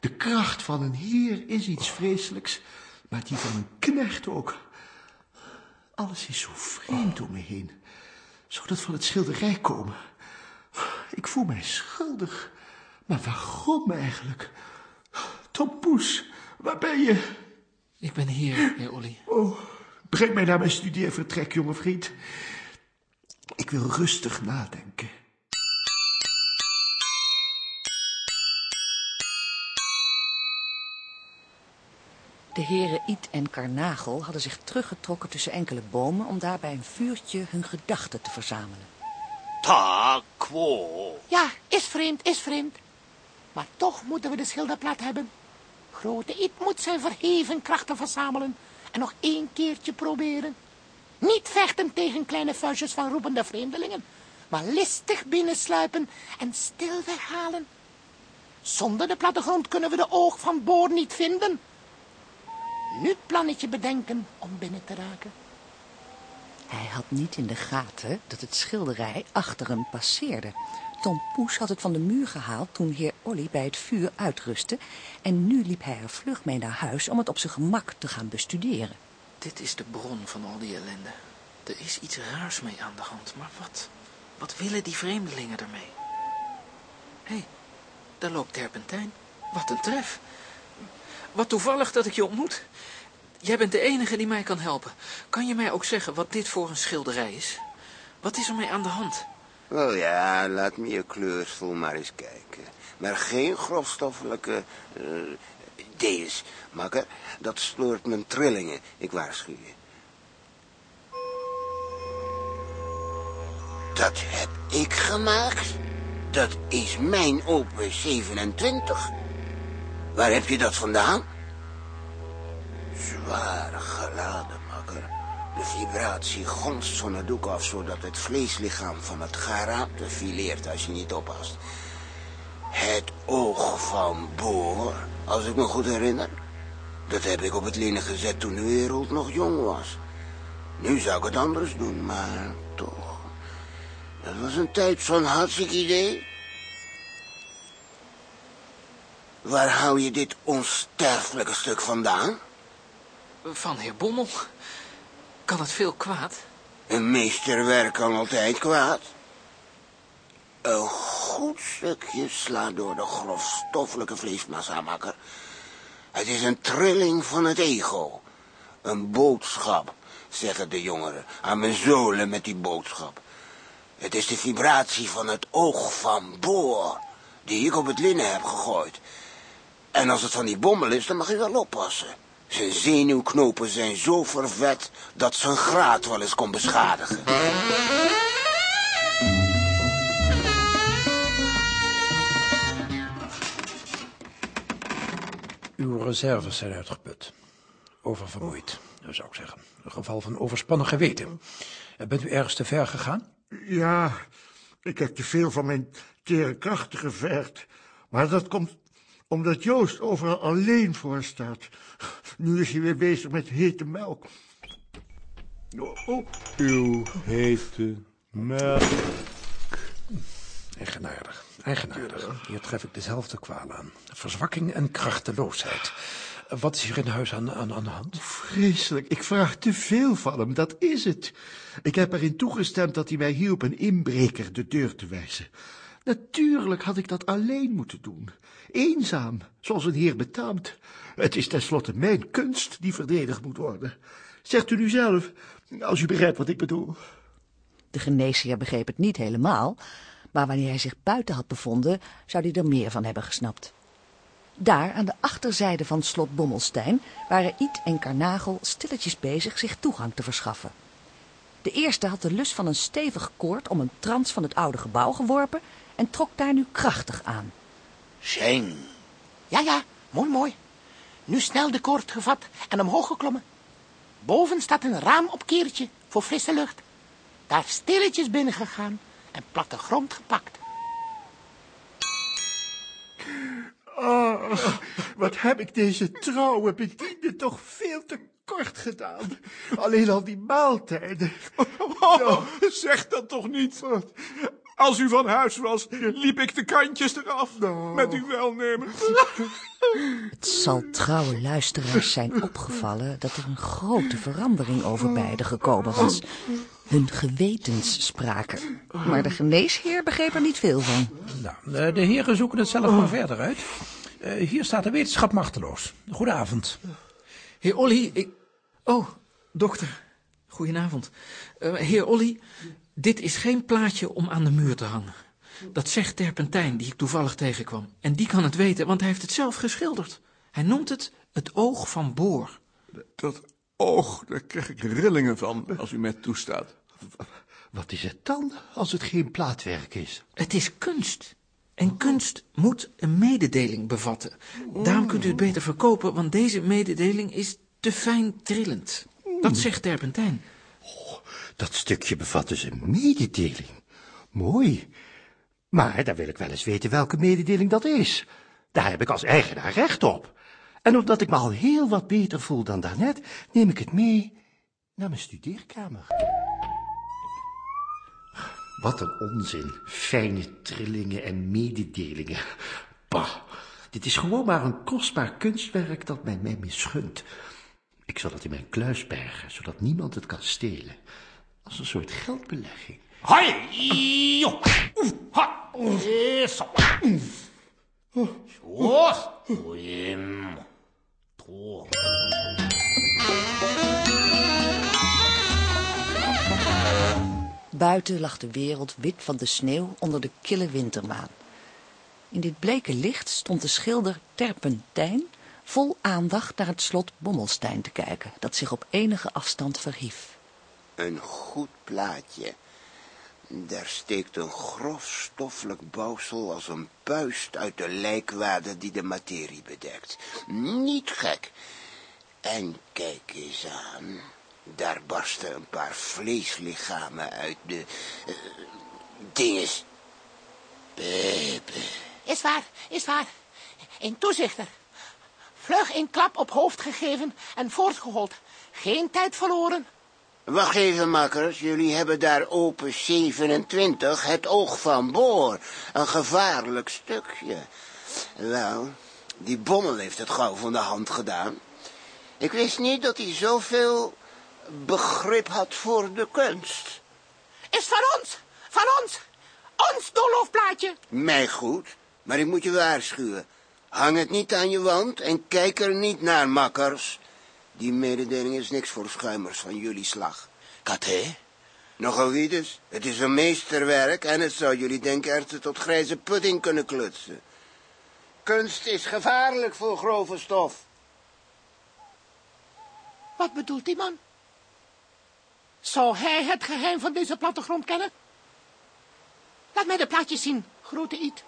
Speaker 4: De kracht van een heer is iets vreselijks, maar die van een knecht ook. Alles is zo vreemd om me heen. Zou dat van het schilderij komen? Ik voel mij schuldig. Maar waarom eigenlijk? Tom Poes, waar ben je?
Speaker 6: Ik ben hier, heer Olly.
Speaker 4: Oh, breng mij naar mijn studeervertrek, jonge vriend. Ik wil rustig nadenken.
Speaker 2: De heren Iet en Karnagel hadden zich teruggetrokken tussen enkele bomen... om daar bij een vuurtje hun gedachten te verzamelen.
Speaker 8: Ta quo.
Speaker 7: Ja, is vreemd, is vreemd. Maar toch moeten we de schilderplaat hebben. Grote Iet moet zijn verheven krachten verzamelen en nog één keertje proberen. Niet vechten tegen kleine vuistjes van roepende vreemdelingen, maar listig binnensluipen en stil weghalen. Zonder de plattegrond kunnen we de oog van Boor niet vinden. Nu plannetje bedenken om binnen te raken.
Speaker 2: Hij had niet in de gaten dat het schilderij achter hem passeerde. Tom Poes had het van de muur gehaald toen heer Olly bij het vuur uitrustte... en nu liep hij er vlug mee naar huis om het op zijn gemak te gaan bestuderen.
Speaker 6: Dit is de bron van al die ellende. Er is iets raars mee aan de hand, maar wat? Wat willen die vreemdelingen ermee? Hé, hey, daar loopt Terpentijn. Wat een tref. Wat toevallig dat ik je ontmoet. Jij bent de enige die mij kan helpen. Kan je mij ook zeggen wat dit voor een schilderij is? Wat is er mee aan de hand?
Speaker 11: Wel ja, laat me je kleursvol maar eens kijken. Maar geen grofstoffelijke... deze, makker. Dat sloort mijn trillingen. Ik waarschuw je. Dat heb ik gemaakt. Dat is mijn opus 27. Waar heb je dat vandaan? Zwaar geladen. De vibratie gonst het doek af, zodat het vleeslichaam van het garaapte fileert als je niet oppast. Het oog van Boor, als ik me goed herinner. Dat heb ik op het linnen gezet toen de wereld nog jong was. Nu zou ik het anders doen, maar toch. Dat was een tijd van hartstikke idee. Waar hou je dit onsterfelijke stuk vandaan?
Speaker 6: Van heer Bommel. Kan het veel kwaad?
Speaker 11: Een meesterwerk kan altijd kwaad. Een goed stukje slaat door de grofstoffelijke vleesmassa, makker. Het is een trilling van het ego. Een boodschap, zeggen de jongeren. Aan mijn zolen met die boodschap. Het is de vibratie van het oog van Boor, die ik op het linnen heb gegooid. En als het van die bommel is, dan mag je wel oppassen. Zijn zenuwknopen zijn zo vervet dat zijn graad wel eens kon beschadigen.
Speaker 3: Uw reserves zijn uitgeput. Oververmoeid, zou ik zeggen. Een geval van overspannen geweten. Eh, Bent u ergens te ver gegaan?
Speaker 4: Ja, ik heb te veel van mijn tere krachten gevergd. Maar dat komt Omdat Joost overal alleen voor staat. Nu is hij weer bezig met hete melk. Oh, oh.
Speaker 5: Uw hete melk.
Speaker 1: Eigenaardig, eigenaardig. Hier tref ik dezelfde kwaal aan. Verzwakking en krachteloosheid. Wat is hier in huis aan, aan, aan de hand?
Speaker 4: Vreselijk, ik vraag te veel van hem, dat is het. Ik heb erin toegestemd dat hij mij hielp een inbreker de deur te wijzen. Natuurlijk had ik dat alleen moeten doen. Eenzaam, zoals een heer betaamt. Het is tenslotte mijn kunst die verdedigd moet worden. Zegt u nu zelf, als u begrijpt wat ik bedoel.
Speaker 2: De geneesheer begreep het niet helemaal, maar wanneer hij zich buiten had bevonden, zou hij er meer van hebben gesnapt. Daar, aan de achterzijde van slot Bommelstein, waren Iet en Karnagel stilletjes bezig zich toegang te verschaffen. De eerste had de lus van een stevig koord om een trans van het oude gebouw geworpen en trok daar nu krachtig aan.
Speaker 7: Ja, ja, mooi, mooi. Nu snel de koord gevat en omhoog geklommen. Boven staat een raamopkeertje voor frisse lucht. Daar stilletjes binnen gegaan en platte grond gepakt.
Speaker 4: Oh, wat heb ik deze trouwe bediende toch veel te kort gedaan. Alleen al die maaltijden.
Speaker 5: Oh, zeg dat toch niet. Als u van huis was, liep ik de kantjes eraf. Met uw welnemen.
Speaker 2: Het zal trouwe luisteraars zijn opgevallen dat er een grote verandering over beiden gekomen was. Hun gewetens spraken. Maar de geneesheer begreep er niet veel van.
Speaker 1: Nou, eh, de heren zoeken het zelf maar verder uit. Eh, hier staat de wetenschap machteloos. Goedenavond.
Speaker 6: Heer Olly, ik... Oh, dokter. Goedenavond. Eh, heer Olly, dit is geen plaatje om aan de muur te hangen. Dat zegt Terpentijn, die ik toevallig tegenkwam. En die kan het weten, want hij heeft het zelf geschilderd. Hij noemt het het oog van Boor.
Speaker 5: Dat oog, daar krijg ik rillingen van, als u mij toestaat.
Speaker 4: Wat is het dan, als het geen plaatwerk is?
Speaker 6: Het is kunst. En kunst moet een mededeling bevatten. Daarom kunt u het beter verkopen, want deze mededeling is te fijn trillend. Dat zegt Terpentijn.
Speaker 4: Dat stukje bevat dus een mededeling. Mooi. Maar dan wil ik wel eens weten welke mededeling dat is. Daar heb ik als eigenaar recht op. En omdat ik me al heel wat beter voel dan daarnet, neem ik het mee naar mijn studeerkamer. Wat een onzin. Fijne trillingen en mededelingen. Bah, dit is gewoon maar een kostbaar kunstwerk dat men mij misgunt. Ik zal het in mijn kluis bergen, zodat niemand het kan stelen. Als een soort geldbelegging.
Speaker 11: Hoi. Ha, zo. Zo. Oem.
Speaker 2: Buiten lag de wereld wit van de sneeuw onder de kille wintermaan. In dit bleke licht stond de schilder Terpentijn vol aandacht naar het slot Bommelstein te kijken, dat zich op enige afstand verhief.
Speaker 11: Een goed plaatje. Daar steekt een grof stoffelijk bouwsel als een puist uit de lijkwade die de materie bedekt. Niet gek. En kijk eens aan. Daar barsten een paar vleeslichamen uit de... Uh, dinges. Pepe.
Speaker 7: Is waar, is waar. Een toezichter. Vlug een klap op hoofd gegeven en voortgehold. Geen tijd verloren.
Speaker 11: Wacht even, makkers. Jullie hebben daar open 27, het oog van Boor. Een gevaarlijk stukje. Wel, die bommel heeft het gauw van de hand gedaan. Ik wist niet dat hij zoveel begrip had voor de kunst.
Speaker 7: Is van ons, van ons, ons doolhofplaatje.
Speaker 11: Mij goed, maar ik moet je waarschuwen. Hang het niet aan je wand en kijk er niet naar, makkers. Die mededeling is niks voor schuimers van jullie slag. Katé? Nogal wie dus? Het is een meesterwerk en het zou jullie denkerten tot grijze pudding kunnen klutsen. Kunst is gevaarlijk voor grove stof.
Speaker 7: Wat bedoelt die man? Zou hij het geheim van deze plattegrond kennen? Laat mij de plaatjes zien, grote Iet.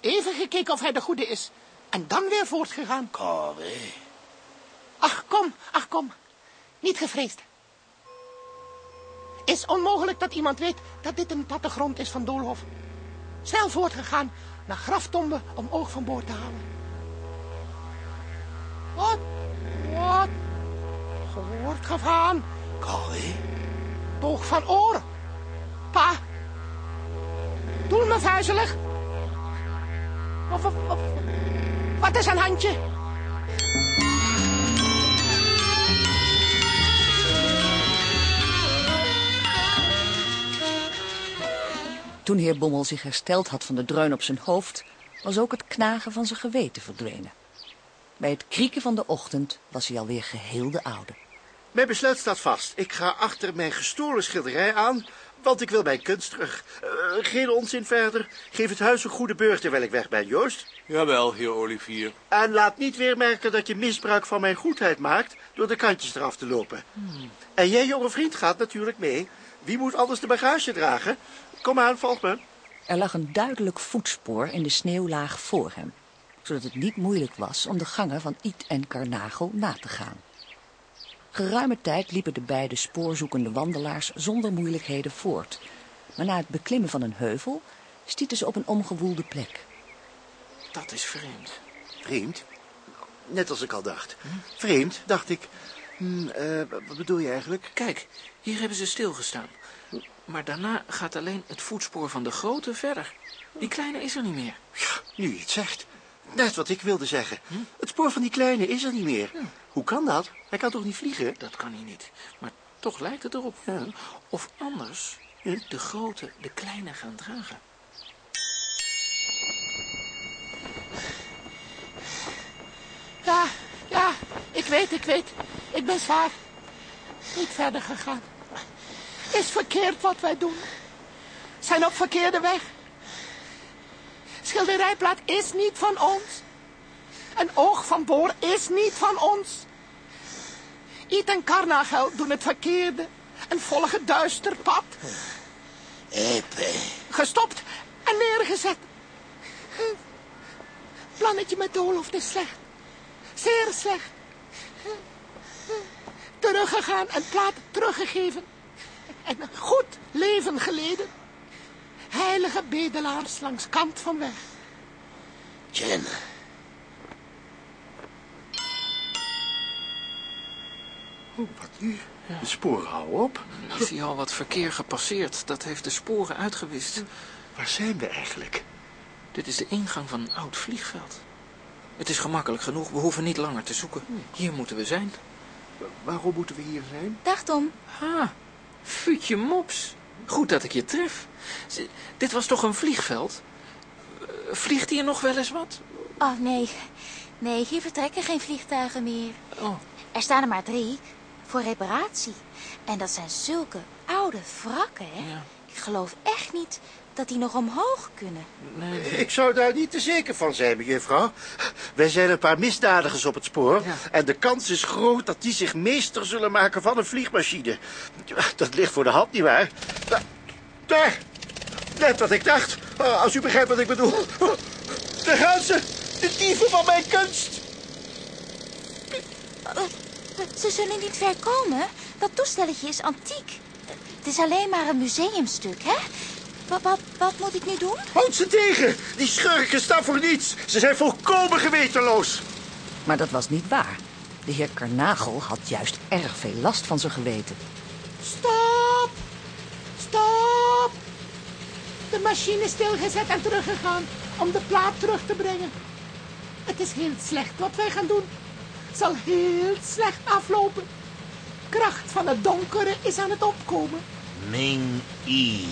Speaker 7: Even gekeken of hij de goede is. En dan weer voortgegaan.
Speaker 11: Kom,
Speaker 7: Ach, kom, ach, kom. Niet gevreesd. Is onmogelijk dat iemand weet dat dit een plattegrond is van Doolhof. Snel voortgegaan naar graftombe om oog van boord te halen. Wat? Wat? Gehoord gegaan.
Speaker 11: Corrie?
Speaker 7: Boog van oor. Pa. Doe me vuizelig. Wat, wat, wat is een handje?
Speaker 2: Toen heer Bommel zich hersteld had van de dreun op zijn hoofd, was ook het knagen van zijn geweten verdwenen. Bij het krieken van de ochtend was hij alweer geheel de oude.
Speaker 4: Mijn besluit staat vast. Ik ga achter mijn gestolen schilderij aan, want ik wil mijn kunst terug. Eh, geen onzin verder. Geef het huis een goede beurt terwijl ik weg ben, Joost.
Speaker 5: Jawel, heer Olivier.
Speaker 4: En laat niet weer merken dat je misbruik van mijn goedheid maakt door de kantjes eraf te lopen. En jij, jonge vriend, gaat natuurlijk mee. Wie moet anders de bagage dragen? Kom aan, volg me.
Speaker 2: Er lag een duidelijk voetspoor in de sneeuwlaag voor hem, zodat het niet moeilijk was om de gangen van Iet en Karnagel na te gaan. Geruime tijd liepen de beide spoorzoekende wandelaars zonder moeilijkheden voort, maar na het beklimmen van een heuvel stieten ze op een omgewoelde plek.
Speaker 6: Dat is vreemd.
Speaker 4: Vreemd? Net als ik al dacht. Vreemd, dacht ik. Hm, eh, wat bedoel je eigenlijk?
Speaker 6: Kijk, hier hebben ze stilgestaan. Maar daarna gaat alleen het voetspoor van de grote verder. Die kleine is er niet meer.
Speaker 4: Nu je het zegt. Net wat ik wilde zeggen. Het spoor van die kleine is er niet meer. Hoe kan dat? Hij kan toch niet vliegen?
Speaker 6: Dat kan hij niet. Maar toch lijkt het erop. Of anders de grote de kleine gaan dragen.
Speaker 7: Ja, ja, ik weet, ik weet. Ik ben zwaar. Niet verder gegaan. Is verkeerd wat wij doen. Zijn op verkeerde weg. Schilderijplaat is niet van ons. Een oog van boor is niet van ons. Iet en Carnagel doen het verkeerde en volgen duister pad.
Speaker 11: Epe.
Speaker 7: Gestopt en neergezet. Plannetje met doolhoofd is slecht. Zeer slecht. Teruggegaan en plaat teruggegeven. En een goed leven geleden. Heilige bedelaars langs kant van weg.
Speaker 11: Jen.
Speaker 4: Oh, wat nu? De sporen houden op.
Speaker 6: Is hier al wat verkeer gepasseerd? Dat heeft de sporen uitgewist.
Speaker 4: Waar zijn we eigenlijk?
Speaker 6: Dit is de ingang van een oud vliegveld. Het is gemakkelijk genoeg, we hoeven niet langer te zoeken. Hier moeten we zijn.
Speaker 4: Waarom moeten we hier zijn?
Speaker 12: Dag Tom.
Speaker 6: Ha, Fuutje Mops. Goed dat ik je tref. Z- Dit was toch een vliegveld? Eh, Vliegt hier nog wel eens wat?
Speaker 12: Oh nee, nee, hier vertrekken geen vliegtuigen meer.
Speaker 6: Oh,
Speaker 12: Er staan er maar drie voor reparatie. En dat zijn zulke oude wrakken, hè?
Speaker 6: Ja.
Speaker 12: Ik geloof echt niet dat die nog omhoog kunnen.
Speaker 6: nee.
Speaker 4: Ik zou daar niet te zeker van zijn, mevrouw. Wij zijn een paar misdadigers op het spoor.
Speaker 6: Ja.
Speaker 4: En de kans is groot dat die zich meester zullen maken van een vliegmachine. Dat ligt voor de hand, nietwaar? Da- Daar! Net wat ik dacht. Oh, Als u begrijpt wat ik bedoel. Daar gaan ze! De dieven van mijn kunst!
Speaker 12: Oh, Ze zullen niet ver komen. Dat toestelletje is antiek. Het is alleen maar een museumstuk, hè? Wat, wat, wat moet ik nu doen?
Speaker 4: Houd ze tegen! Die schurken staan voor niets. Ze zijn volkomen gewetenloos.
Speaker 2: Maar dat was niet waar. De heer Karnagel had juist erg veel last van zijn geweten.
Speaker 7: Stop! Stop! De machine is stilgezet en teruggegaan om de plaat terug te brengen. Het is heel slecht wat wij gaan doen. Zal heel slecht aflopen. Kracht van het donkere is aan het opkomen.
Speaker 11: Ming I.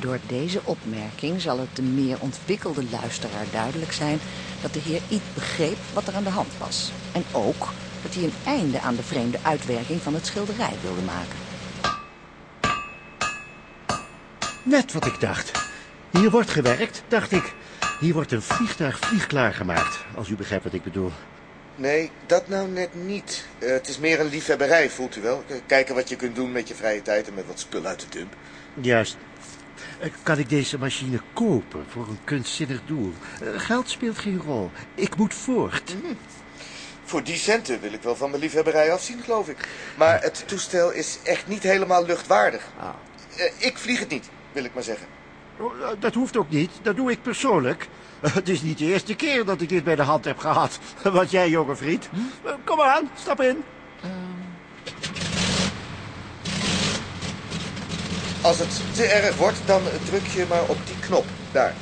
Speaker 2: Door deze opmerking zal het de meer ontwikkelde luisteraar duidelijk zijn dat de heer Iet begreep wat er aan de hand was. En ook dat hij een einde aan de vreemde uitwerking van het schilderij wilde maken.
Speaker 4: Net wat ik dacht. Hier wordt gewerkt, dacht ik. Hier wordt een vliegtuig vliegklaar gemaakt, als u begrijpt wat ik bedoel.
Speaker 13: Nee, dat nou net niet. Eh, het is meer een liefhebberij, voelt u wel. K- Kijken wat je kunt doen met je vrije tijd en met wat spul uit de dump.
Speaker 4: Juist. Eh, Kan ik deze machine kopen voor een kunstzinnig doel? Eh, Geld speelt geen rol. Ik moet voort.
Speaker 13: Voor die centen wil ik wel van mijn liefhebberij afzien, geloof ik. Maar het toestel is echt niet helemaal luchtwaardig. Eh, ik vlieg het niet, wil ik maar zeggen.
Speaker 4: Oh, eh, Dat hoeft ook niet. Dat doe ik persoonlijk. Het is niet de eerste keer dat ik dit bij de hand heb gehad. Wat jij, jonge vriend. Eh, Kom aan, stap in.
Speaker 13: Als het te erg wordt, dan druk je maar op die knop. Daar.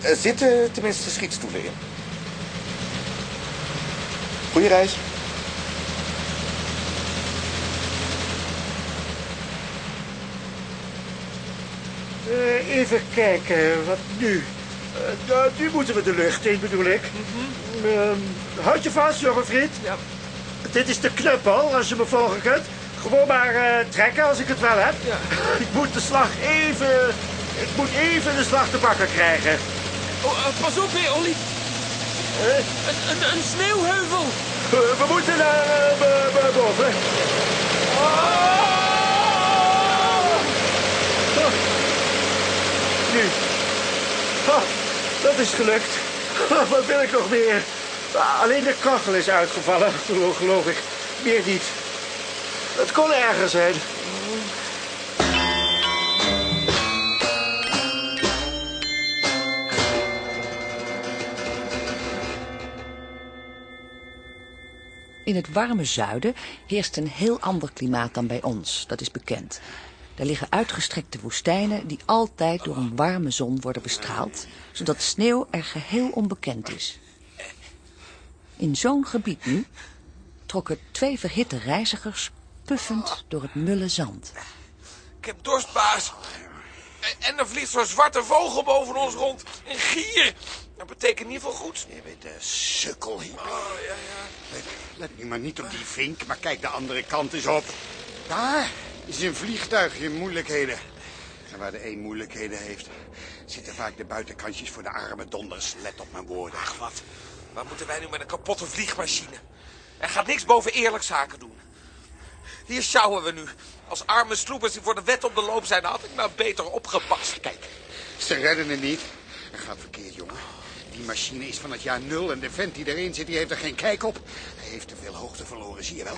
Speaker 13: Er zitten tenminste schietstoelen in. Goeie reis.
Speaker 4: Eh, even kijken, wat nu? Eh, nou, nu moeten we de lucht in, bedoel ik. Ehm, houd je vast, jonge vriend.
Speaker 6: Ja.
Speaker 4: Dit is de knuppel, als je me volgen kunt. Gewoon maar eh, trekken als ik het wel heb.
Speaker 6: Ja.
Speaker 4: Ik moet de slag even... Ik moet even de slag te pakken krijgen.
Speaker 6: Oh, eh, pas op weer, Olly.
Speaker 4: Eh,
Speaker 6: Een, een, een sneeuwheuvel.
Speaker 4: we moeten naar eh, bo- bo- boven. Oh! Nu. Oh, dat is gelukt. Wat wil ik nog meer? Ah, Alleen de kachel is uitgevallen, geloof ik. Meer niet. Het kon erger zijn.
Speaker 2: In het warme zuiden heerst een heel ander klimaat dan bij ons, dat is bekend. Daar liggen uitgestrekte woestijnen die altijd door een warme zon worden bestraald, zodat sneeuw er geheel onbekend is. In zo'n gebied nu trokken twee verhitte reizigers puffend door het mulle zand.
Speaker 14: Ik heb dorst, baas. En- er vliegt zo'n zwarte vogel boven ons rond. Een gier. Dat betekent niet veel goeds.
Speaker 15: Je bent een sukkel, hier. Let, let nu maar niet op die vink, maar kijk de andere kant eens op. Daar is een vliegtuig in moeilijkheden. En waar de een moeilijkheden heeft, zitten vaak de buitenkantjes voor de arme donders. Let op mijn woorden.
Speaker 14: Ach, wat. Wat moeten wij nu met een kapotte vliegmachine? Er gaat niks boven eerlijk zaken doen. Hier sjouwen we nu. Als arme sloepers die voor de wet op de loop zijn, had ik nou beter opgepast.
Speaker 15: Kijk, ze redden het niet. Er gaat verkeerd, jongen. Die machine is van het jaar nul en de vent die erin zit, die heeft er geen kijk op. Hij heeft te veel hoogte verloren, zie je wel.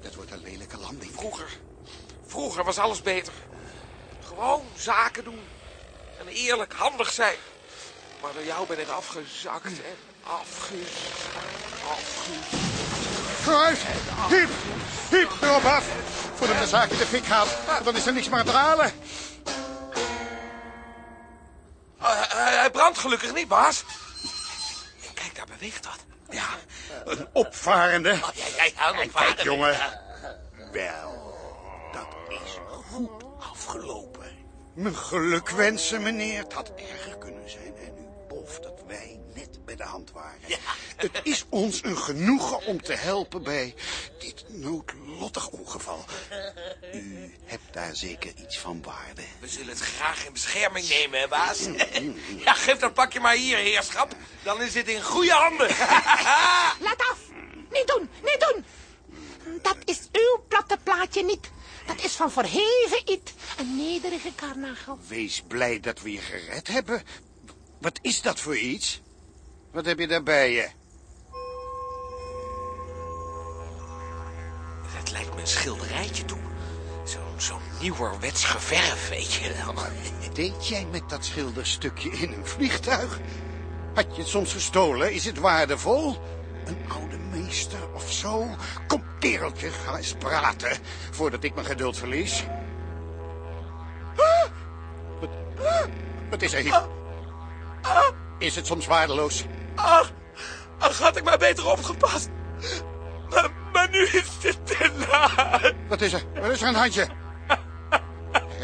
Speaker 15: Dat wordt een lelijke landing.
Speaker 14: Vroeger, vroeger was alles beter. Gewoon zaken doen. En eerlijk, handig zijn. Maar door jou ben ik afgezakt en afgezakt, afgezakt.
Speaker 15: Vooruit! Hiep! Hiep, erop af! Voordat de zaak in de fik gaat, dan is er niks meer te halen.
Speaker 14: Uh, hij hij brandt gelukkig niet, baas. Kijk, daar beweegt wat.
Speaker 15: Ja, een opvarende.
Speaker 14: Oh, ja, ja, ja, een
Speaker 15: Kijk, jongen. Wel, dat is goed afgelopen. Mijn geluk wensen, meneer. Het had erger kunnen zijn. En u bof dat wij bij de hand waren. Het is ons een genoegen om te helpen bij dit noodlottig ongeval. U hebt daar zeker iets van waarde.
Speaker 14: We zullen het graag in bescherming nemen, hè, baas? ja, geef dat pakje maar hier, heerschap. Dan is het in goede handen.
Speaker 7: Let af! Niet doen, niet doen! Dat is uw platte plaatje niet. Dat is van verheven iets. Een nederige karnagel.
Speaker 15: Wees blij dat we je gered hebben. Wat is dat voor iets? Wat heb je daar bij je?
Speaker 14: Het lijkt me een schilderijtje toe. Zo'n zo'n nieuwerwets geverf, weet je wel.
Speaker 15: Deed jij met dat schilderstukje in een vliegtuig? Had je het soms gestolen? Is het waardevol? Een oude meester of zo? Kom, kereltje, ga eens praten... voordat ik mijn geduld verlies. Wat, wat is er hier? Is het soms waardeloos?
Speaker 14: Ach, ach, had ik maar beter opgepast. Maar, maar nu is het te laat.
Speaker 15: Wat is er? Wat is er aan het handje?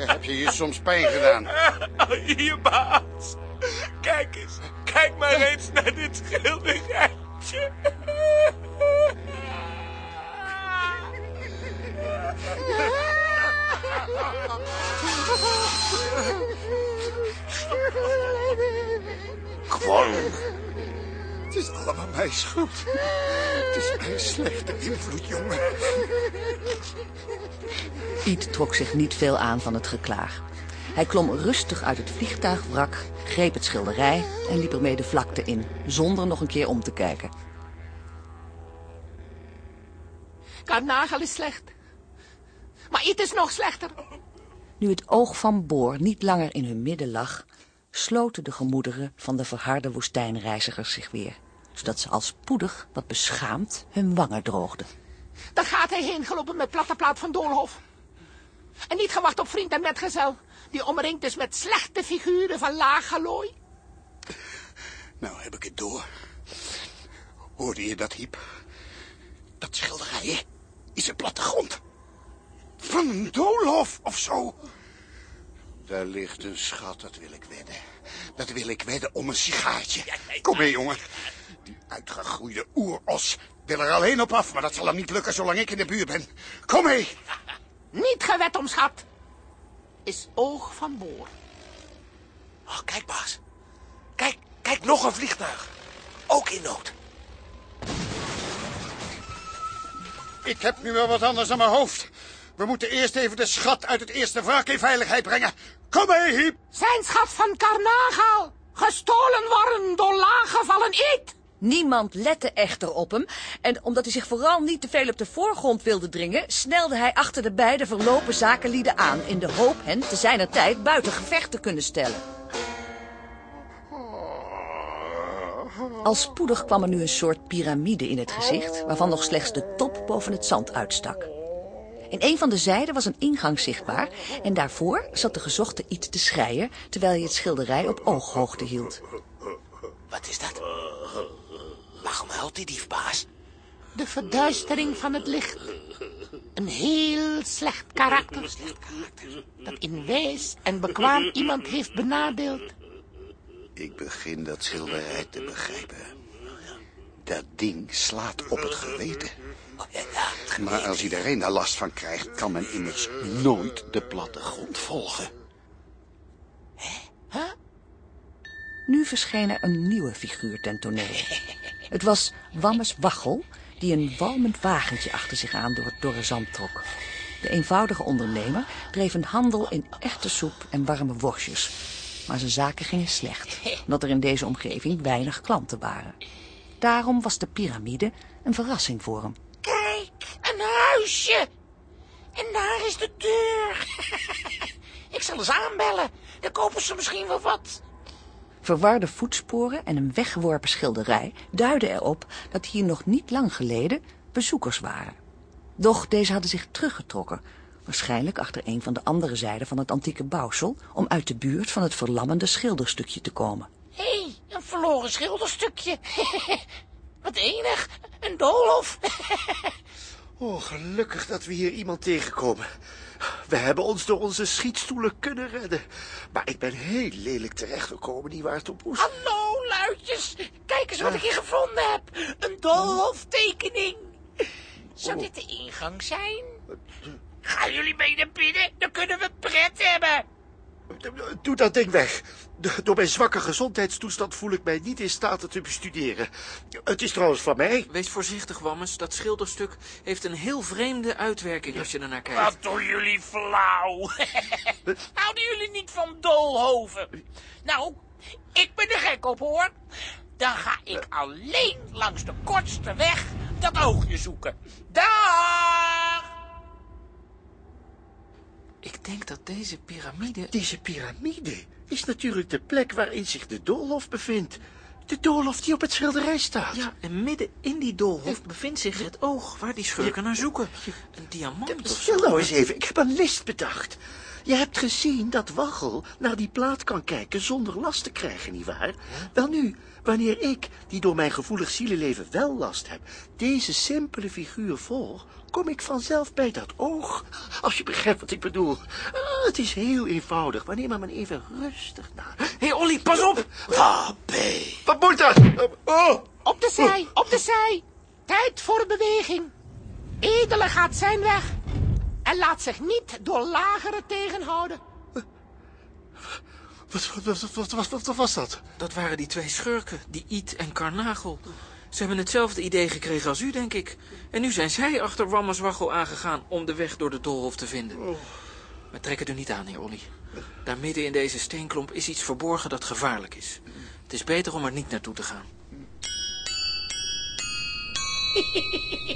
Speaker 15: Heb je je soms pijn gedaan?
Speaker 14: Hier, baas. Kijk eens. Kijk maar eens naar dit schilderijtje.
Speaker 15: Kwang. Het is allemaal mijn schuld. Het is mijn slechte invloed, jongen.
Speaker 2: Piet trok zich niet veel aan van het geklaag. Hij klom rustig uit het vliegtuigwrak, greep het schilderij en liep ermee de vlakte in, zonder nog een keer om te kijken.
Speaker 7: Karnagel is slecht. Maar iets is nog slechter.
Speaker 2: Nu het oog van Boor niet langer in hun midden lag, sloten de gemoederen van de verharde woestijnreizigers zich weer, zodat ze al spoedig wat beschaamd hun wangen droogden.
Speaker 7: Daar gaat hij heen gelopen met platte plaat van Doolhof. En niet gewacht op vriend en metgezel, die omringd is met slechte figuren van laag galooi.
Speaker 11: Nou heb ik het door. Hoorde je dat, Hiep? Dat schilderij hè, is een plattegrond. Van een doolhof of zo. Daar ligt een schat, dat wil ik wedden. Dat wil ik wedden om een sigaartje. Kom mee, jongen. Die uitgegroeide oeros wil er alleen op af, maar dat zal hem niet lukken zolang ik in de buurt ben. Kom mee.
Speaker 7: Niet gewet om schat. Is oog van boor.
Speaker 14: Oh, kijk, baas. Kijk, kijk, nog een vliegtuig. Ook in nood.
Speaker 11: Ik heb nu wel wat anders aan mijn hoofd. We moeten eerst even de schat uit het eerste wrak in veiligheid brengen. Kom mee, Hiep.
Speaker 7: Zijn schat van Karnagal. Gestolen worden door laaggevallen eet.
Speaker 2: Niemand lette echter op hem en omdat hij zich vooral niet te veel op de voorgrond wilde dringen, snelde hij achter de beide verlopen zakenlieden aan in de hoop hen te zijner tijd buiten gevecht te kunnen stellen. Al spoedig kwam er nu een soort piramide in het gezicht, waarvan nog slechts de top boven het zand uitstak. In een van de zijden was een ingang zichtbaar en daarvoor zat de gezochte iets te schreien, terwijl hij het schilderij op ooghoogte hield.
Speaker 8: Wat is dat? Waarom huilt die diefbaas?
Speaker 7: De verduistering van het licht. Een heel slecht karakter. Dat in wijs en bekwaam iemand heeft benadeeld.
Speaker 11: Ik begin dat schilderij te begrijpen. Dat ding slaat op het geweten. Maar als iedereen daar last van krijgt, kan men immers nooit de plattegrond volgen.
Speaker 2: Nu verscheen er een nieuwe figuur ten toneel. Het was Wammes Waggel, die een walmend wagentje achter zich aan door het dorre zand trok. De eenvoudige ondernemer dreef een handel in echte soep en warme worstjes. Maar zijn zaken gingen slecht, omdat er in deze omgeving weinig klanten waren. Daarom was de piramide een verrassing voor hem.
Speaker 7: Een huisje. En daar is de deur. Ik zal eens aanbellen. Dan kopen ze misschien wel wat.
Speaker 2: Verwarde voetsporen en een weggeworpen schilderij duiden erop dat hier nog niet lang geleden bezoekers waren. Doch deze hadden zich teruggetrokken, waarschijnlijk achter een van de andere zijden van het antieke bouwsel, om uit de buurt van het verlammende schilderstukje te komen.
Speaker 7: Hé, hey, een verloren schilderstukje. Wat enig, een doolhof.
Speaker 4: Oh, gelukkig dat we hier iemand tegenkomen. We hebben ons door onze schietstoelen kunnen redden. Maar ik ben heel lelijk terechtgekomen, die waar het op moest.
Speaker 7: Hallo, luidjes. Kijk eens wat ik hier gevonden heb. Een doolhoftekening. Zou dit de ingang zijn? Gaan jullie mee naar binnen? Dan kunnen we pret hebben.
Speaker 4: Doe dat ding weg. Door mijn zwakke gezondheidstoestand voel ik mij niet in staat het te bestuderen. Het is trouwens van mij.
Speaker 6: Wees voorzichtig, Wammes. Dat schilderstuk heeft een heel vreemde uitwerking als je er naar kijkt.
Speaker 8: Wat doen jullie flauw? Houden jullie niet van doolhoven?
Speaker 7: Nou, ik ben er gek op, hoor. Dan ga ik alleen langs de kortste weg dat oogje zoeken. Dag!
Speaker 6: Ik denk dat deze piramide...
Speaker 4: Deze piramide is natuurlijk de plek waarin zich de doolhof bevindt. De doolhof die op het schilderij staat.
Speaker 6: Ja, en midden in die doolhof bevindt zich het oog waar die schurken naar zoeken. Een diamant of
Speaker 4: Stil nou eens even, ik heb een list bedacht. Je hebt gezien dat Waggel naar die plaat kan kijken zonder last te krijgen, nietwaar? Wel nu, wanneer ik, die door mijn gevoelig zielenleven wel last heb, deze simpele figuur volg, kom ik vanzelf bij dat oog. Als je begrijpt wat ik bedoel. Ah, het is heel eenvoudig, wanneer men maar even rustig naar...
Speaker 6: Hé, hey, Olly, pas op!
Speaker 4: Wabé. Wat moet dat? Oh,
Speaker 7: Op de zij, op de zij. Tijd voor beweging. Edele gaat zijn weg. En laat zich niet door lagere tegenhouden.
Speaker 4: wat, wat, wat, wat, wat, wat, wat was dat?
Speaker 6: Dat waren die twee schurken, die Iet en Karnagel. Ze hebben hetzelfde idee gekregen als u, denk ik. En nu zijn zij achter Wammerswaggel aangegaan om de weg door de doolhof te vinden. Maar trek het u niet aan, heer Olly. Daar midden in deze steenklomp is iets verborgen dat gevaarlijk is. Het is beter om er niet naartoe te gaan.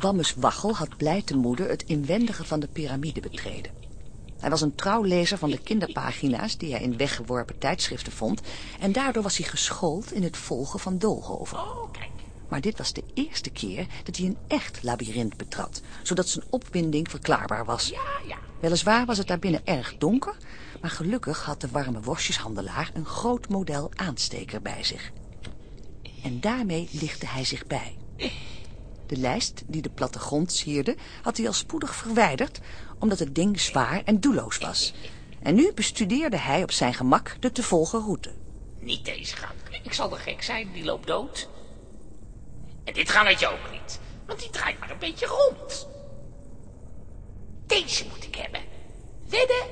Speaker 2: Wammes Waggel had blij te moede het inwendige van de piramide betreden. Hij was een trouw lezer van de kinderpagina's die hij in weggeworpen tijdschriften vond. En daardoor was hij geschoold in het volgen van doolhoven. Maar dit was de eerste keer dat hij een echt labyrint betrad, zodat zijn opwinding verklaarbaar was. Weliswaar was het daarbinnen erg donker, maar gelukkig had de warme worstjeshandelaar een groot model aansteker bij zich. En daarmee lichtte hij zich bij. De lijst die de plattegrond sierde, had hij al spoedig verwijderd, omdat het ding zwaar en doelloos was. En nu bestudeerde hij op zijn gemak de te volgen route.
Speaker 8: Niet deze gang. Ik zal de gek zijn, die loopt dood. En dit gangetje ook niet, want die draait maar een beetje rond. Deze moet ik hebben. Wedden?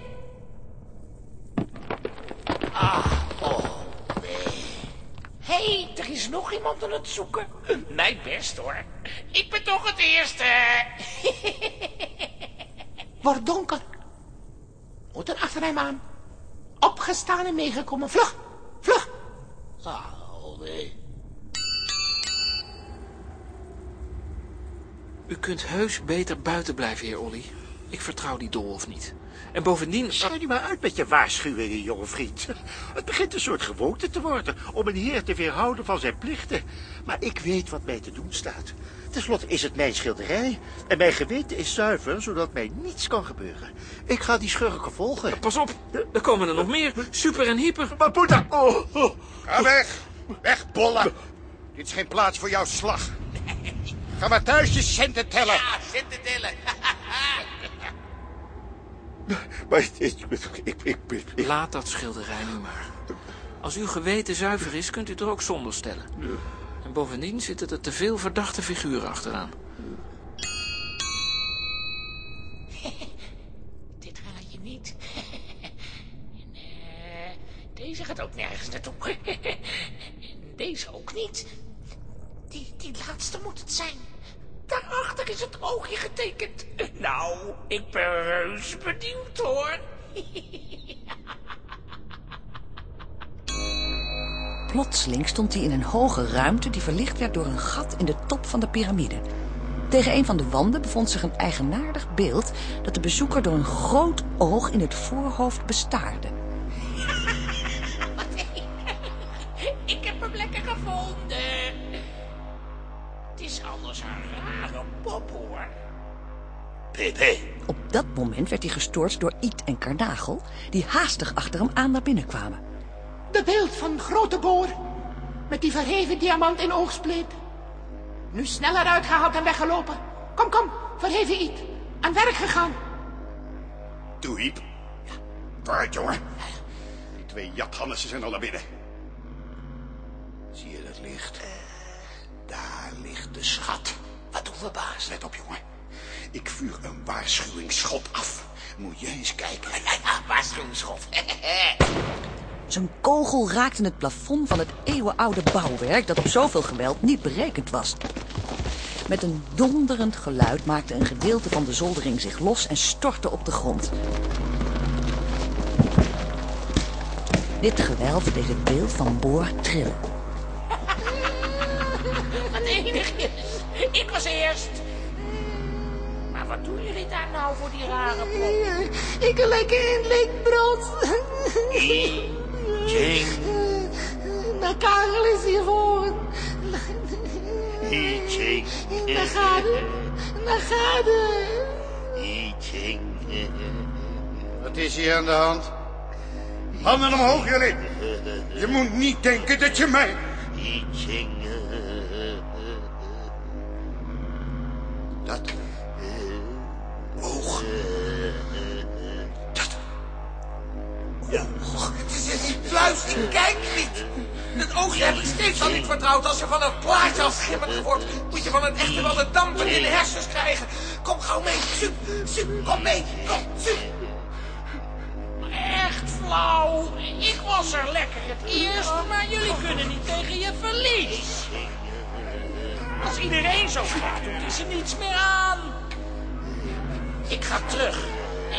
Speaker 8: Ah, oh. Hé, hey, er is nog iemand aan het zoeken. Mijn best, hoor. Ik ben toch het eerste.
Speaker 7: Wordt donker. Moet er achter hem aan. Opgestaan en meegekomen. Vlug, vlug.
Speaker 8: Oh, nee.
Speaker 6: U kunt heus beter buiten blijven, heer Olly. Ik vertrouw die Dolf niet. En bovendien...
Speaker 4: Schijn u maar uit met je waarschuwingen, jonge vriend. Het begint een soort gewoonte te worden om een heer te weerhouden van zijn plichten. Maar ik weet wat mij te doen staat. Ten slotte is het mijn schilderij. En mijn geweten is zuiver, zodat mij niets kan gebeuren. Ik ga die schurken volgen.
Speaker 6: Pas op, er komen er nog meer. Super en hyper.
Speaker 4: Maar Boeta, oh, oh.
Speaker 15: Ga weg. Weg, bolla. Dit is geen plaats voor jouw slag. Ga maar thuis je centen tellen.
Speaker 8: Ja, zit te tellen.
Speaker 4: Maar ik, ik, ik, ik, ik-
Speaker 6: Laat dat schilderij nu maar. Als uw geweten zuiver is, kunt u er ook zonder stellen. En bovendien zitten er te veel verdachte figuren achteraan.
Speaker 8: Dit raad je niet. En, eh, deze gaat ook nergens naartoe. En deze ook niet. Die, die laatste moet het zijn. Daarachter is het oogje getekend. Nou, ik ben reus benieuwd hoor.
Speaker 2: Plotseling stond hij in een hoge ruimte die verlicht werd door een gat in de top van de piramide. Tegen een van de wanden bevond zich een eigenaardig beeld dat de bezoeker door een groot oog in het voorhoofd bestaarde.
Speaker 8: Ik heb hem lekker gevonden. Het is anders een rare pop hoor.
Speaker 4: Pepe.
Speaker 2: Op dat moment werd hij gestoord door Iet en Karnagel, die haastig achter hem aan naar binnen kwamen.
Speaker 7: De beeld van grote boor. Met die verheven diamant in oogspleet. Nu sneller uitgehaald en weggelopen. Kom, kom, verheven iets. Aan werk gegaan.
Speaker 15: Doe, Iep. Vooruit, jongen. Die twee jathannissen zijn al naar binnen.
Speaker 11: Zie je dat licht? Daar ligt de schat.
Speaker 8: Wat doen we baas?
Speaker 15: Let op, jongen. Ik vuur een waarschuwingsschot af. Moet je eens kijken.
Speaker 8: Ja, waarschuwingsschot.
Speaker 2: Zijn kogel raakte het plafond van het eeuwenoude bouwwerk dat op zoveel geweld niet berekend was. Met een donderend geluid maakte een gedeelte van de zoldering zich los en stortte op de grond. Dit geweld deed het beeld van Boor trillen.
Speaker 8: Ik was eerst. Maar wat doen jullie daar nou voor die rare pop?
Speaker 7: Ik lekker in leekbrood.
Speaker 4: Jing.
Speaker 7: Naar Karel is hier voor.
Speaker 4: Jing.
Speaker 7: Naar Gade. Naar Gade.
Speaker 4: Jing.
Speaker 15: Wat is hier aan de hand? Handen omhoog, jullie. Je moet niet denken dat je mij...
Speaker 4: Jing.
Speaker 14: Als je van het plaatje afschimmerd wordt, moet je van het echte wel de dampen in de hersens krijgen. Kom gauw mee, Sup, Sup, kom mee, kom, Sup.
Speaker 8: Echt flauw. Ik was er lekker het eerst, maar jullie kunnen niet tegen je verlies. Als iedereen zo gaat, doet is er niets meer aan. Ik ga terug.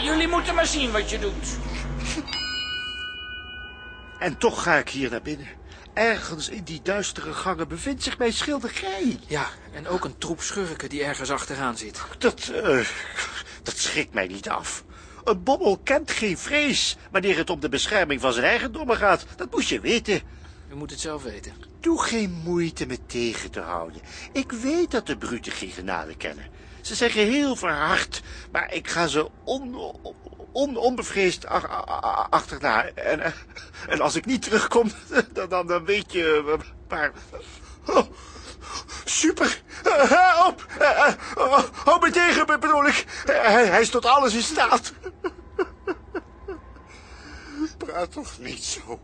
Speaker 8: Jullie moeten maar zien wat je doet.
Speaker 4: En toch ga ik hier naar binnen. Ergens in die duistere gangen bevindt zich mijn schilderij.
Speaker 6: Ja, en ook een troep schurken die ergens achteraan zit.
Speaker 4: Dat, eh, dat schrikt mij niet af. Een bommel kent geen vrees wanneer het om de bescherming van zijn eigendommen gaat. Dat moet je weten.
Speaker 6: U moet het zelf weten.
Speaker 4: Doe geen moeite me tegen te houden. Ik weet dat de bruten geen genade kennen. Ze zijn geheel verhard, maar ik ga ze on, on, onbevreesd ach- ach- achterna. En, eh, en als ik niet terugkom, dan, dan, weet je... eh, Maar... Oh, super! Eh! Eh, eh, oh, Hou me tegen, bedoel ik. Eh, Hij, hij is tot alles in staat.
Speaker 15: Praat toch niet zo.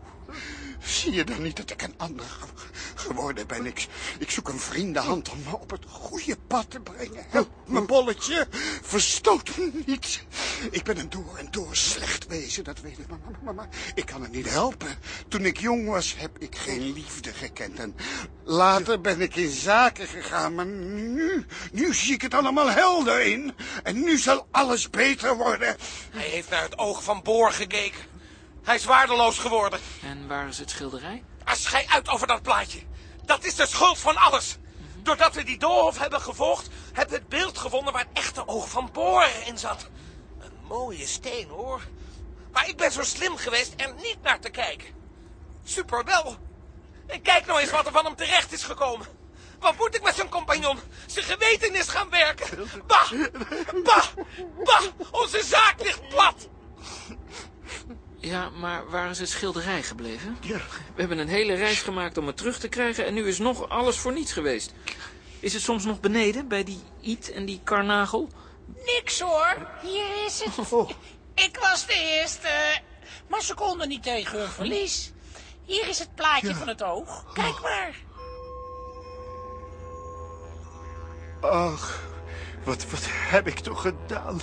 Speaker 15: Zie je dan niet dat ik een ander ge- geworden ben? Ik, ik zoek een vriendenhand om me op het goede pad te brengen. Help me, bolletje. Verstoot me niet. Ik ben een door en door slecht wezen, dat weet ik. Maar, maar, maar, maar ik kan het niet helpen. Toen ik jong was, heb ik geen liefde gekend. En later ben ik in zaken gegaan. Maar nu, nu zie ik het allemaal helder in. En nu zal alles beter worden.
Speaker 14: Hij heeft naar het oog van Boor gekeken. Hij is waardeloos geworden.
Speaker 6: En waar is het schilderij?
Speaker 14: Ah, schei uit over dat plaatje. Dat is de schuld van alles. Doordat we die doolhof hebben gevolgd, hebben we het beeld gevonden waar het echte oog van Boor in zat. Mooie steen, hoor. Maar ik ben zo slim geweest er niet naar te kijken. Super wel. En kijk nou eens wat er van hem terecht is gekomen. Wat moet ik met zijn compagnon? Zijn geweten is gaan werken. Bah! Bah! Bah! Onze zaak ligt plat!
Speaker 6: Ja, maar waar is het schilderij gebleven? We hebben een hele reis gemaakt om het terug te krijgen en nu is nog alles voor niets geweest. Is het soms nog beneden, bij die Iet en die Karnagel?
Speaker 8: Niks hoor, hier is het. Ik was de eerste, maar ze konden niet tegen hun verlies. Hier is het plaatje van het oog. Kijk maar.
Speaker 4: Ach, wat, wat heb ik toch gedaan?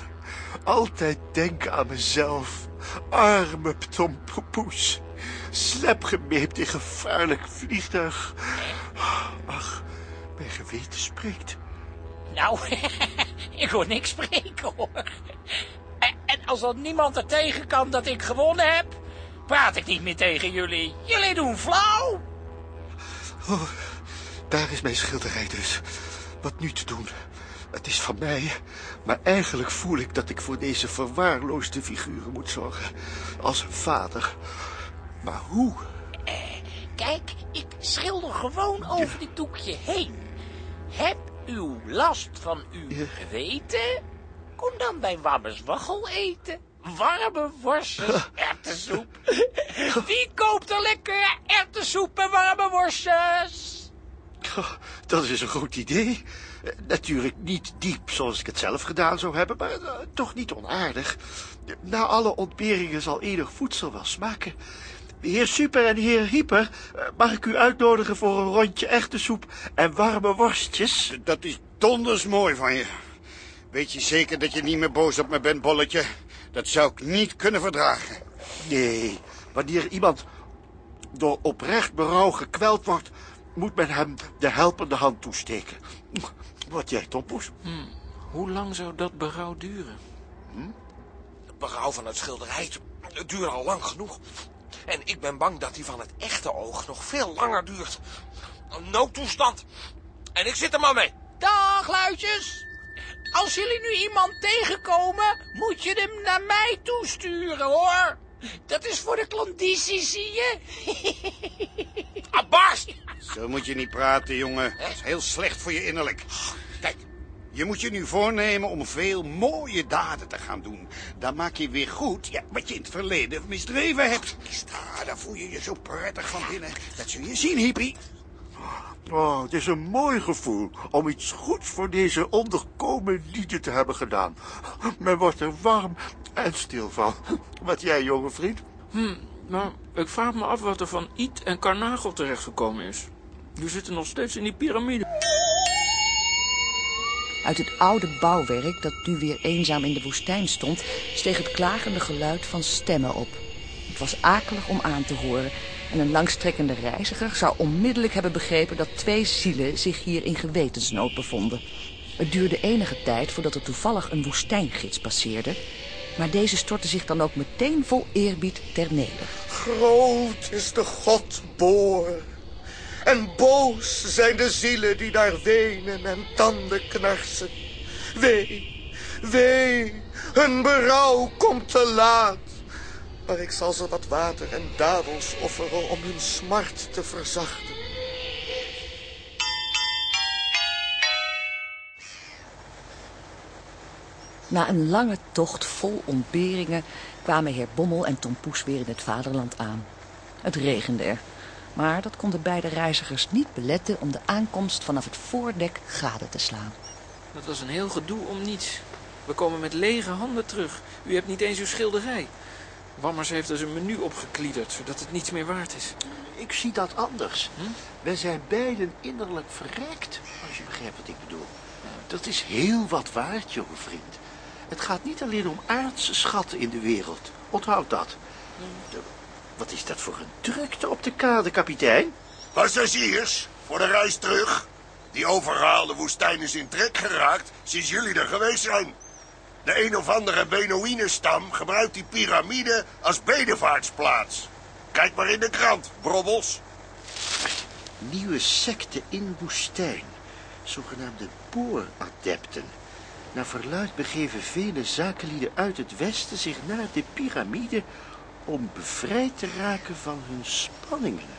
Speaker 4: Altijd denken aan mezelf. Arme Tom Poes. Slepgemeept in gevaarlijk vliegtuig. Ach, mijn geweten spreekt.
Speaker 8: Nou, ik hoor niks spreken hoor. En, als er niemand er tegen kan dat ik gewonnen heb, praat ik niet meer tegen jullie. Jullie doen flauw.
Speaker 4: Oh, daar is mijn schilderij dus. Wat nu te doen? Het is van mij, maar eigenlijk voel ik dat ik voor deze verwaarloosde figuren moet zorgen. Als een vader. Maar hoe?
Speaker 8: Kijk, ik schilder gewoon over dit doekje heen. Heb uw last van uw geweten? Kom dan bij Wabbes Waggel eten. Warme worstjes, erwtensoep. Wie koopt er lekker erwtensoep en warme worstjes?
Speaker 4: Dat is een goed idee. Natuurlijk niet diep zoals ik het zelf gedaan zou hebben, maar eh, toch niet onaardig. Na alle ontberingen zal enig voedsel wel smaken. Heer Super en heer Hyper, mag ik u uitnodigen voor een rondje echte soep en warme worstjes?
Speaker 15: Dat is donders mooi van je. Weet je zeker dat je niet meer boos op me bent, bolletje? Dat zou ik niet kunnen verdragen.
Speaker 4: Nee, wanneer iemand door oprecht berouw gekweld wordt, moet men hem de helpende hand toesteken. Wat jij, Tompoes?
Speaker 6: Hm, Hoe lang zou dat berouw duren?
Speaker 14: Het berouw van het schilderij het duurt al lang genoeg. En ik ben bang dat die van het echte oog nog veel langer duurt. Een noodtoestand. En ik zit er maar mee.
Speaker 8: Dag, luidjes. Als jullie nu iemand tegenkomen, moet je hem naar mij toesturen, hoor. Dat is voor de klandizie, zie je?
Speaker 14: Abarst!
Speaker 15: Zo moet je niet praten, jongen. Dat is heel slecht voor je innerlijk. Kijk, je moet je nu voornemen om veel mooie daden te gaan doen. Dan maak je weer goed ja, wat je in het verleden misdreven hebt. Ah, dan voel je je zo prettig van binnen. Dat zul je zien, hippie.
Speaker 4: Oh, het is een mooi gevoel om iets goeds voor deze onderkomen lieden te hebben gedaan. Men wordt er warm en stil van. Wat jij, jonge vriend?
Speaker 6: Hm, maar ik vraag me af wat er van Iet en Karnagel terechtgekomen is. Die zitten nog steeds in die piramide.
Speaker 2: Uit het oude bouwwerk, dat nu weer eenzaam in de woestijn stond, steeg het klagende geluid van stemmen op. Het was akelig om aan te horen en een langstrekkende reiziger zou onmiddellijk hebben begrepen dat twee zielen zich hier in gewetensnood bevonden. Het duurde enige tijd voordat er toevallig een woestijngids passeerde, maar deze stortte zich dan ook meteen vol eerbied ter neder.
Speaker 16: Groot is de God Boor. En boos zijn de zielen die daar wenen en tanden knarsen. Wee, wee,
Speaker 13: Hun berouw komt te laat. Maar ik zal ze wat water en dadels offeren om hun smart te verzachten.
Speaker 2: Na een lange tocht vol ontberingen kwamen heer Bommel en Tom Poes weer in het vaderland aan. Het regende er, maar dat kon de beide reizigers niet beletten om de aankomst vanaf het voordek gade te slaan.
Speaker 6: Dat was een heel gedoe om niets. We komen met lege handen terug. U hebt niet eens uw schilderij. Wammers heeft dus een menu opgekliederd, zodat het niets meer waard is.
Speaker 4: Ik zie dat anders. Hm? Wij zijn beiden innerlijk verrekt, als je begrijpt wat ik bedoel. Dat is heel wat waard, jonge vriend. Het gaat niet alleen om aardse schatten in de wereld. Onthoud dat. Wat is dat voor een drukte op de kade, kapitein?
Speaker 16: Passagiers, voor de reis terug. Die overhaalde woestijn is in trek geraakt sinds jullie er geweest zijn. De een of andere Benoïne-stam gebruikt die piramide als bedevaartsplaats. Kijk maar in de krant, brobbels.
Speaker 4: Nieuwe secte in woestijn. Zogenaamde booradepten. Naar verluid begeven vele zakenlieden uit het westen zich naar de piramide om bevrijd te raken van hun spanningen.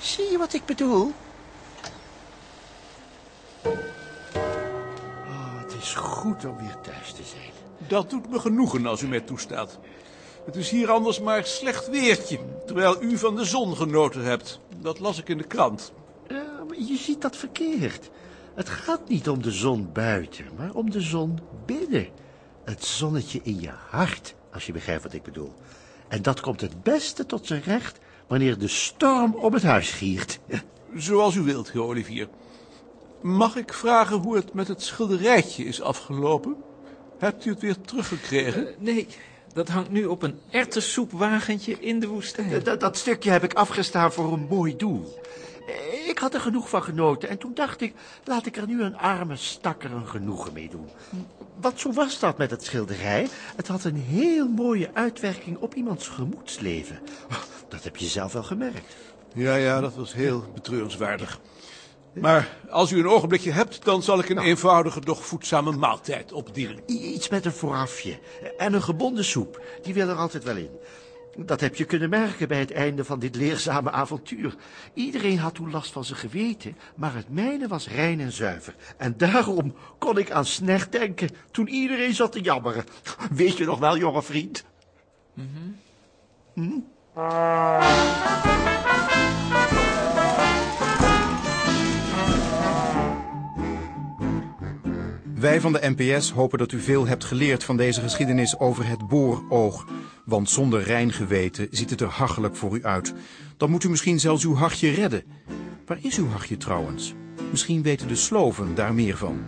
Speaker 4: Zie je wat ik bedoel? Oh, het is goed om weer thuis te zijn.
Speaker 5: Dat doet me genoegen als u mij toestaat. Het is hier anders maar slecht weertje, terwijl u van de zon genoten hebt. Dat las ik in de krant.
Speaker 4: Uh, je ziet dat verkeerd. Het gaat niet om de zon buiten, maar om de zon binnen. Het zonnetje in je hart, als je begrijpt wat ik bedoel. En dat komt het beste tot zijn recht wanneer de storm om het huis giert.
Speaker 5: Zoals u wilt, heer Olivier. Mag ik vragen hoe het met het schilderijtje is afgelopen? Hebt u het weer teruggekregen? Uh,
Speaker 6: nee, dat hangt nu op een ertessoepwagentje in de woestijn.
Speaker 4: Dat, dat stukje heb ik afgestaan voor een mooi doel. Ik had er genoeg van genoten en toen dacht ik, laat ik er nu een arme stakker een genoegen mee doen. Want zo was dat met het schilderij. Het had een heel mooie uitwerking op iemands gemoedsleven. Dat heb je zelf wel gemerkt.
Speaker 5: Ja, ja, dat was heel betreurenswaardig. Maar als u een ogenblikje hebt, dan zal ik een eenvoudige, doch voedzame maaltijd opdienen.
Speaker 4: Iets met een voorafje en een gebonden soep. Die wil er altijd wel in. Dat heb je kunnen merken bij het einde van dit leerzame avontuur. Iedereen had toen last van zijn geweten, maar het mijne was rein en zuiver. En daarom kon ik aan Snecht denken toen iedereen zat te jammeren. Weet je nog wel, jonge vriend? Mm -hmm. hm?
Speaker 17: Wij van de NPS hopen dat u veel hebt geleerd van deze geschiedenis over het booroog. Want zonder rein geweten ziet het er hachelijk voor u uit. Dan moet u misschien zelfs uw hartje redden. Waar is uw hartje trouwens? Misschien weten de sloven daar meer van.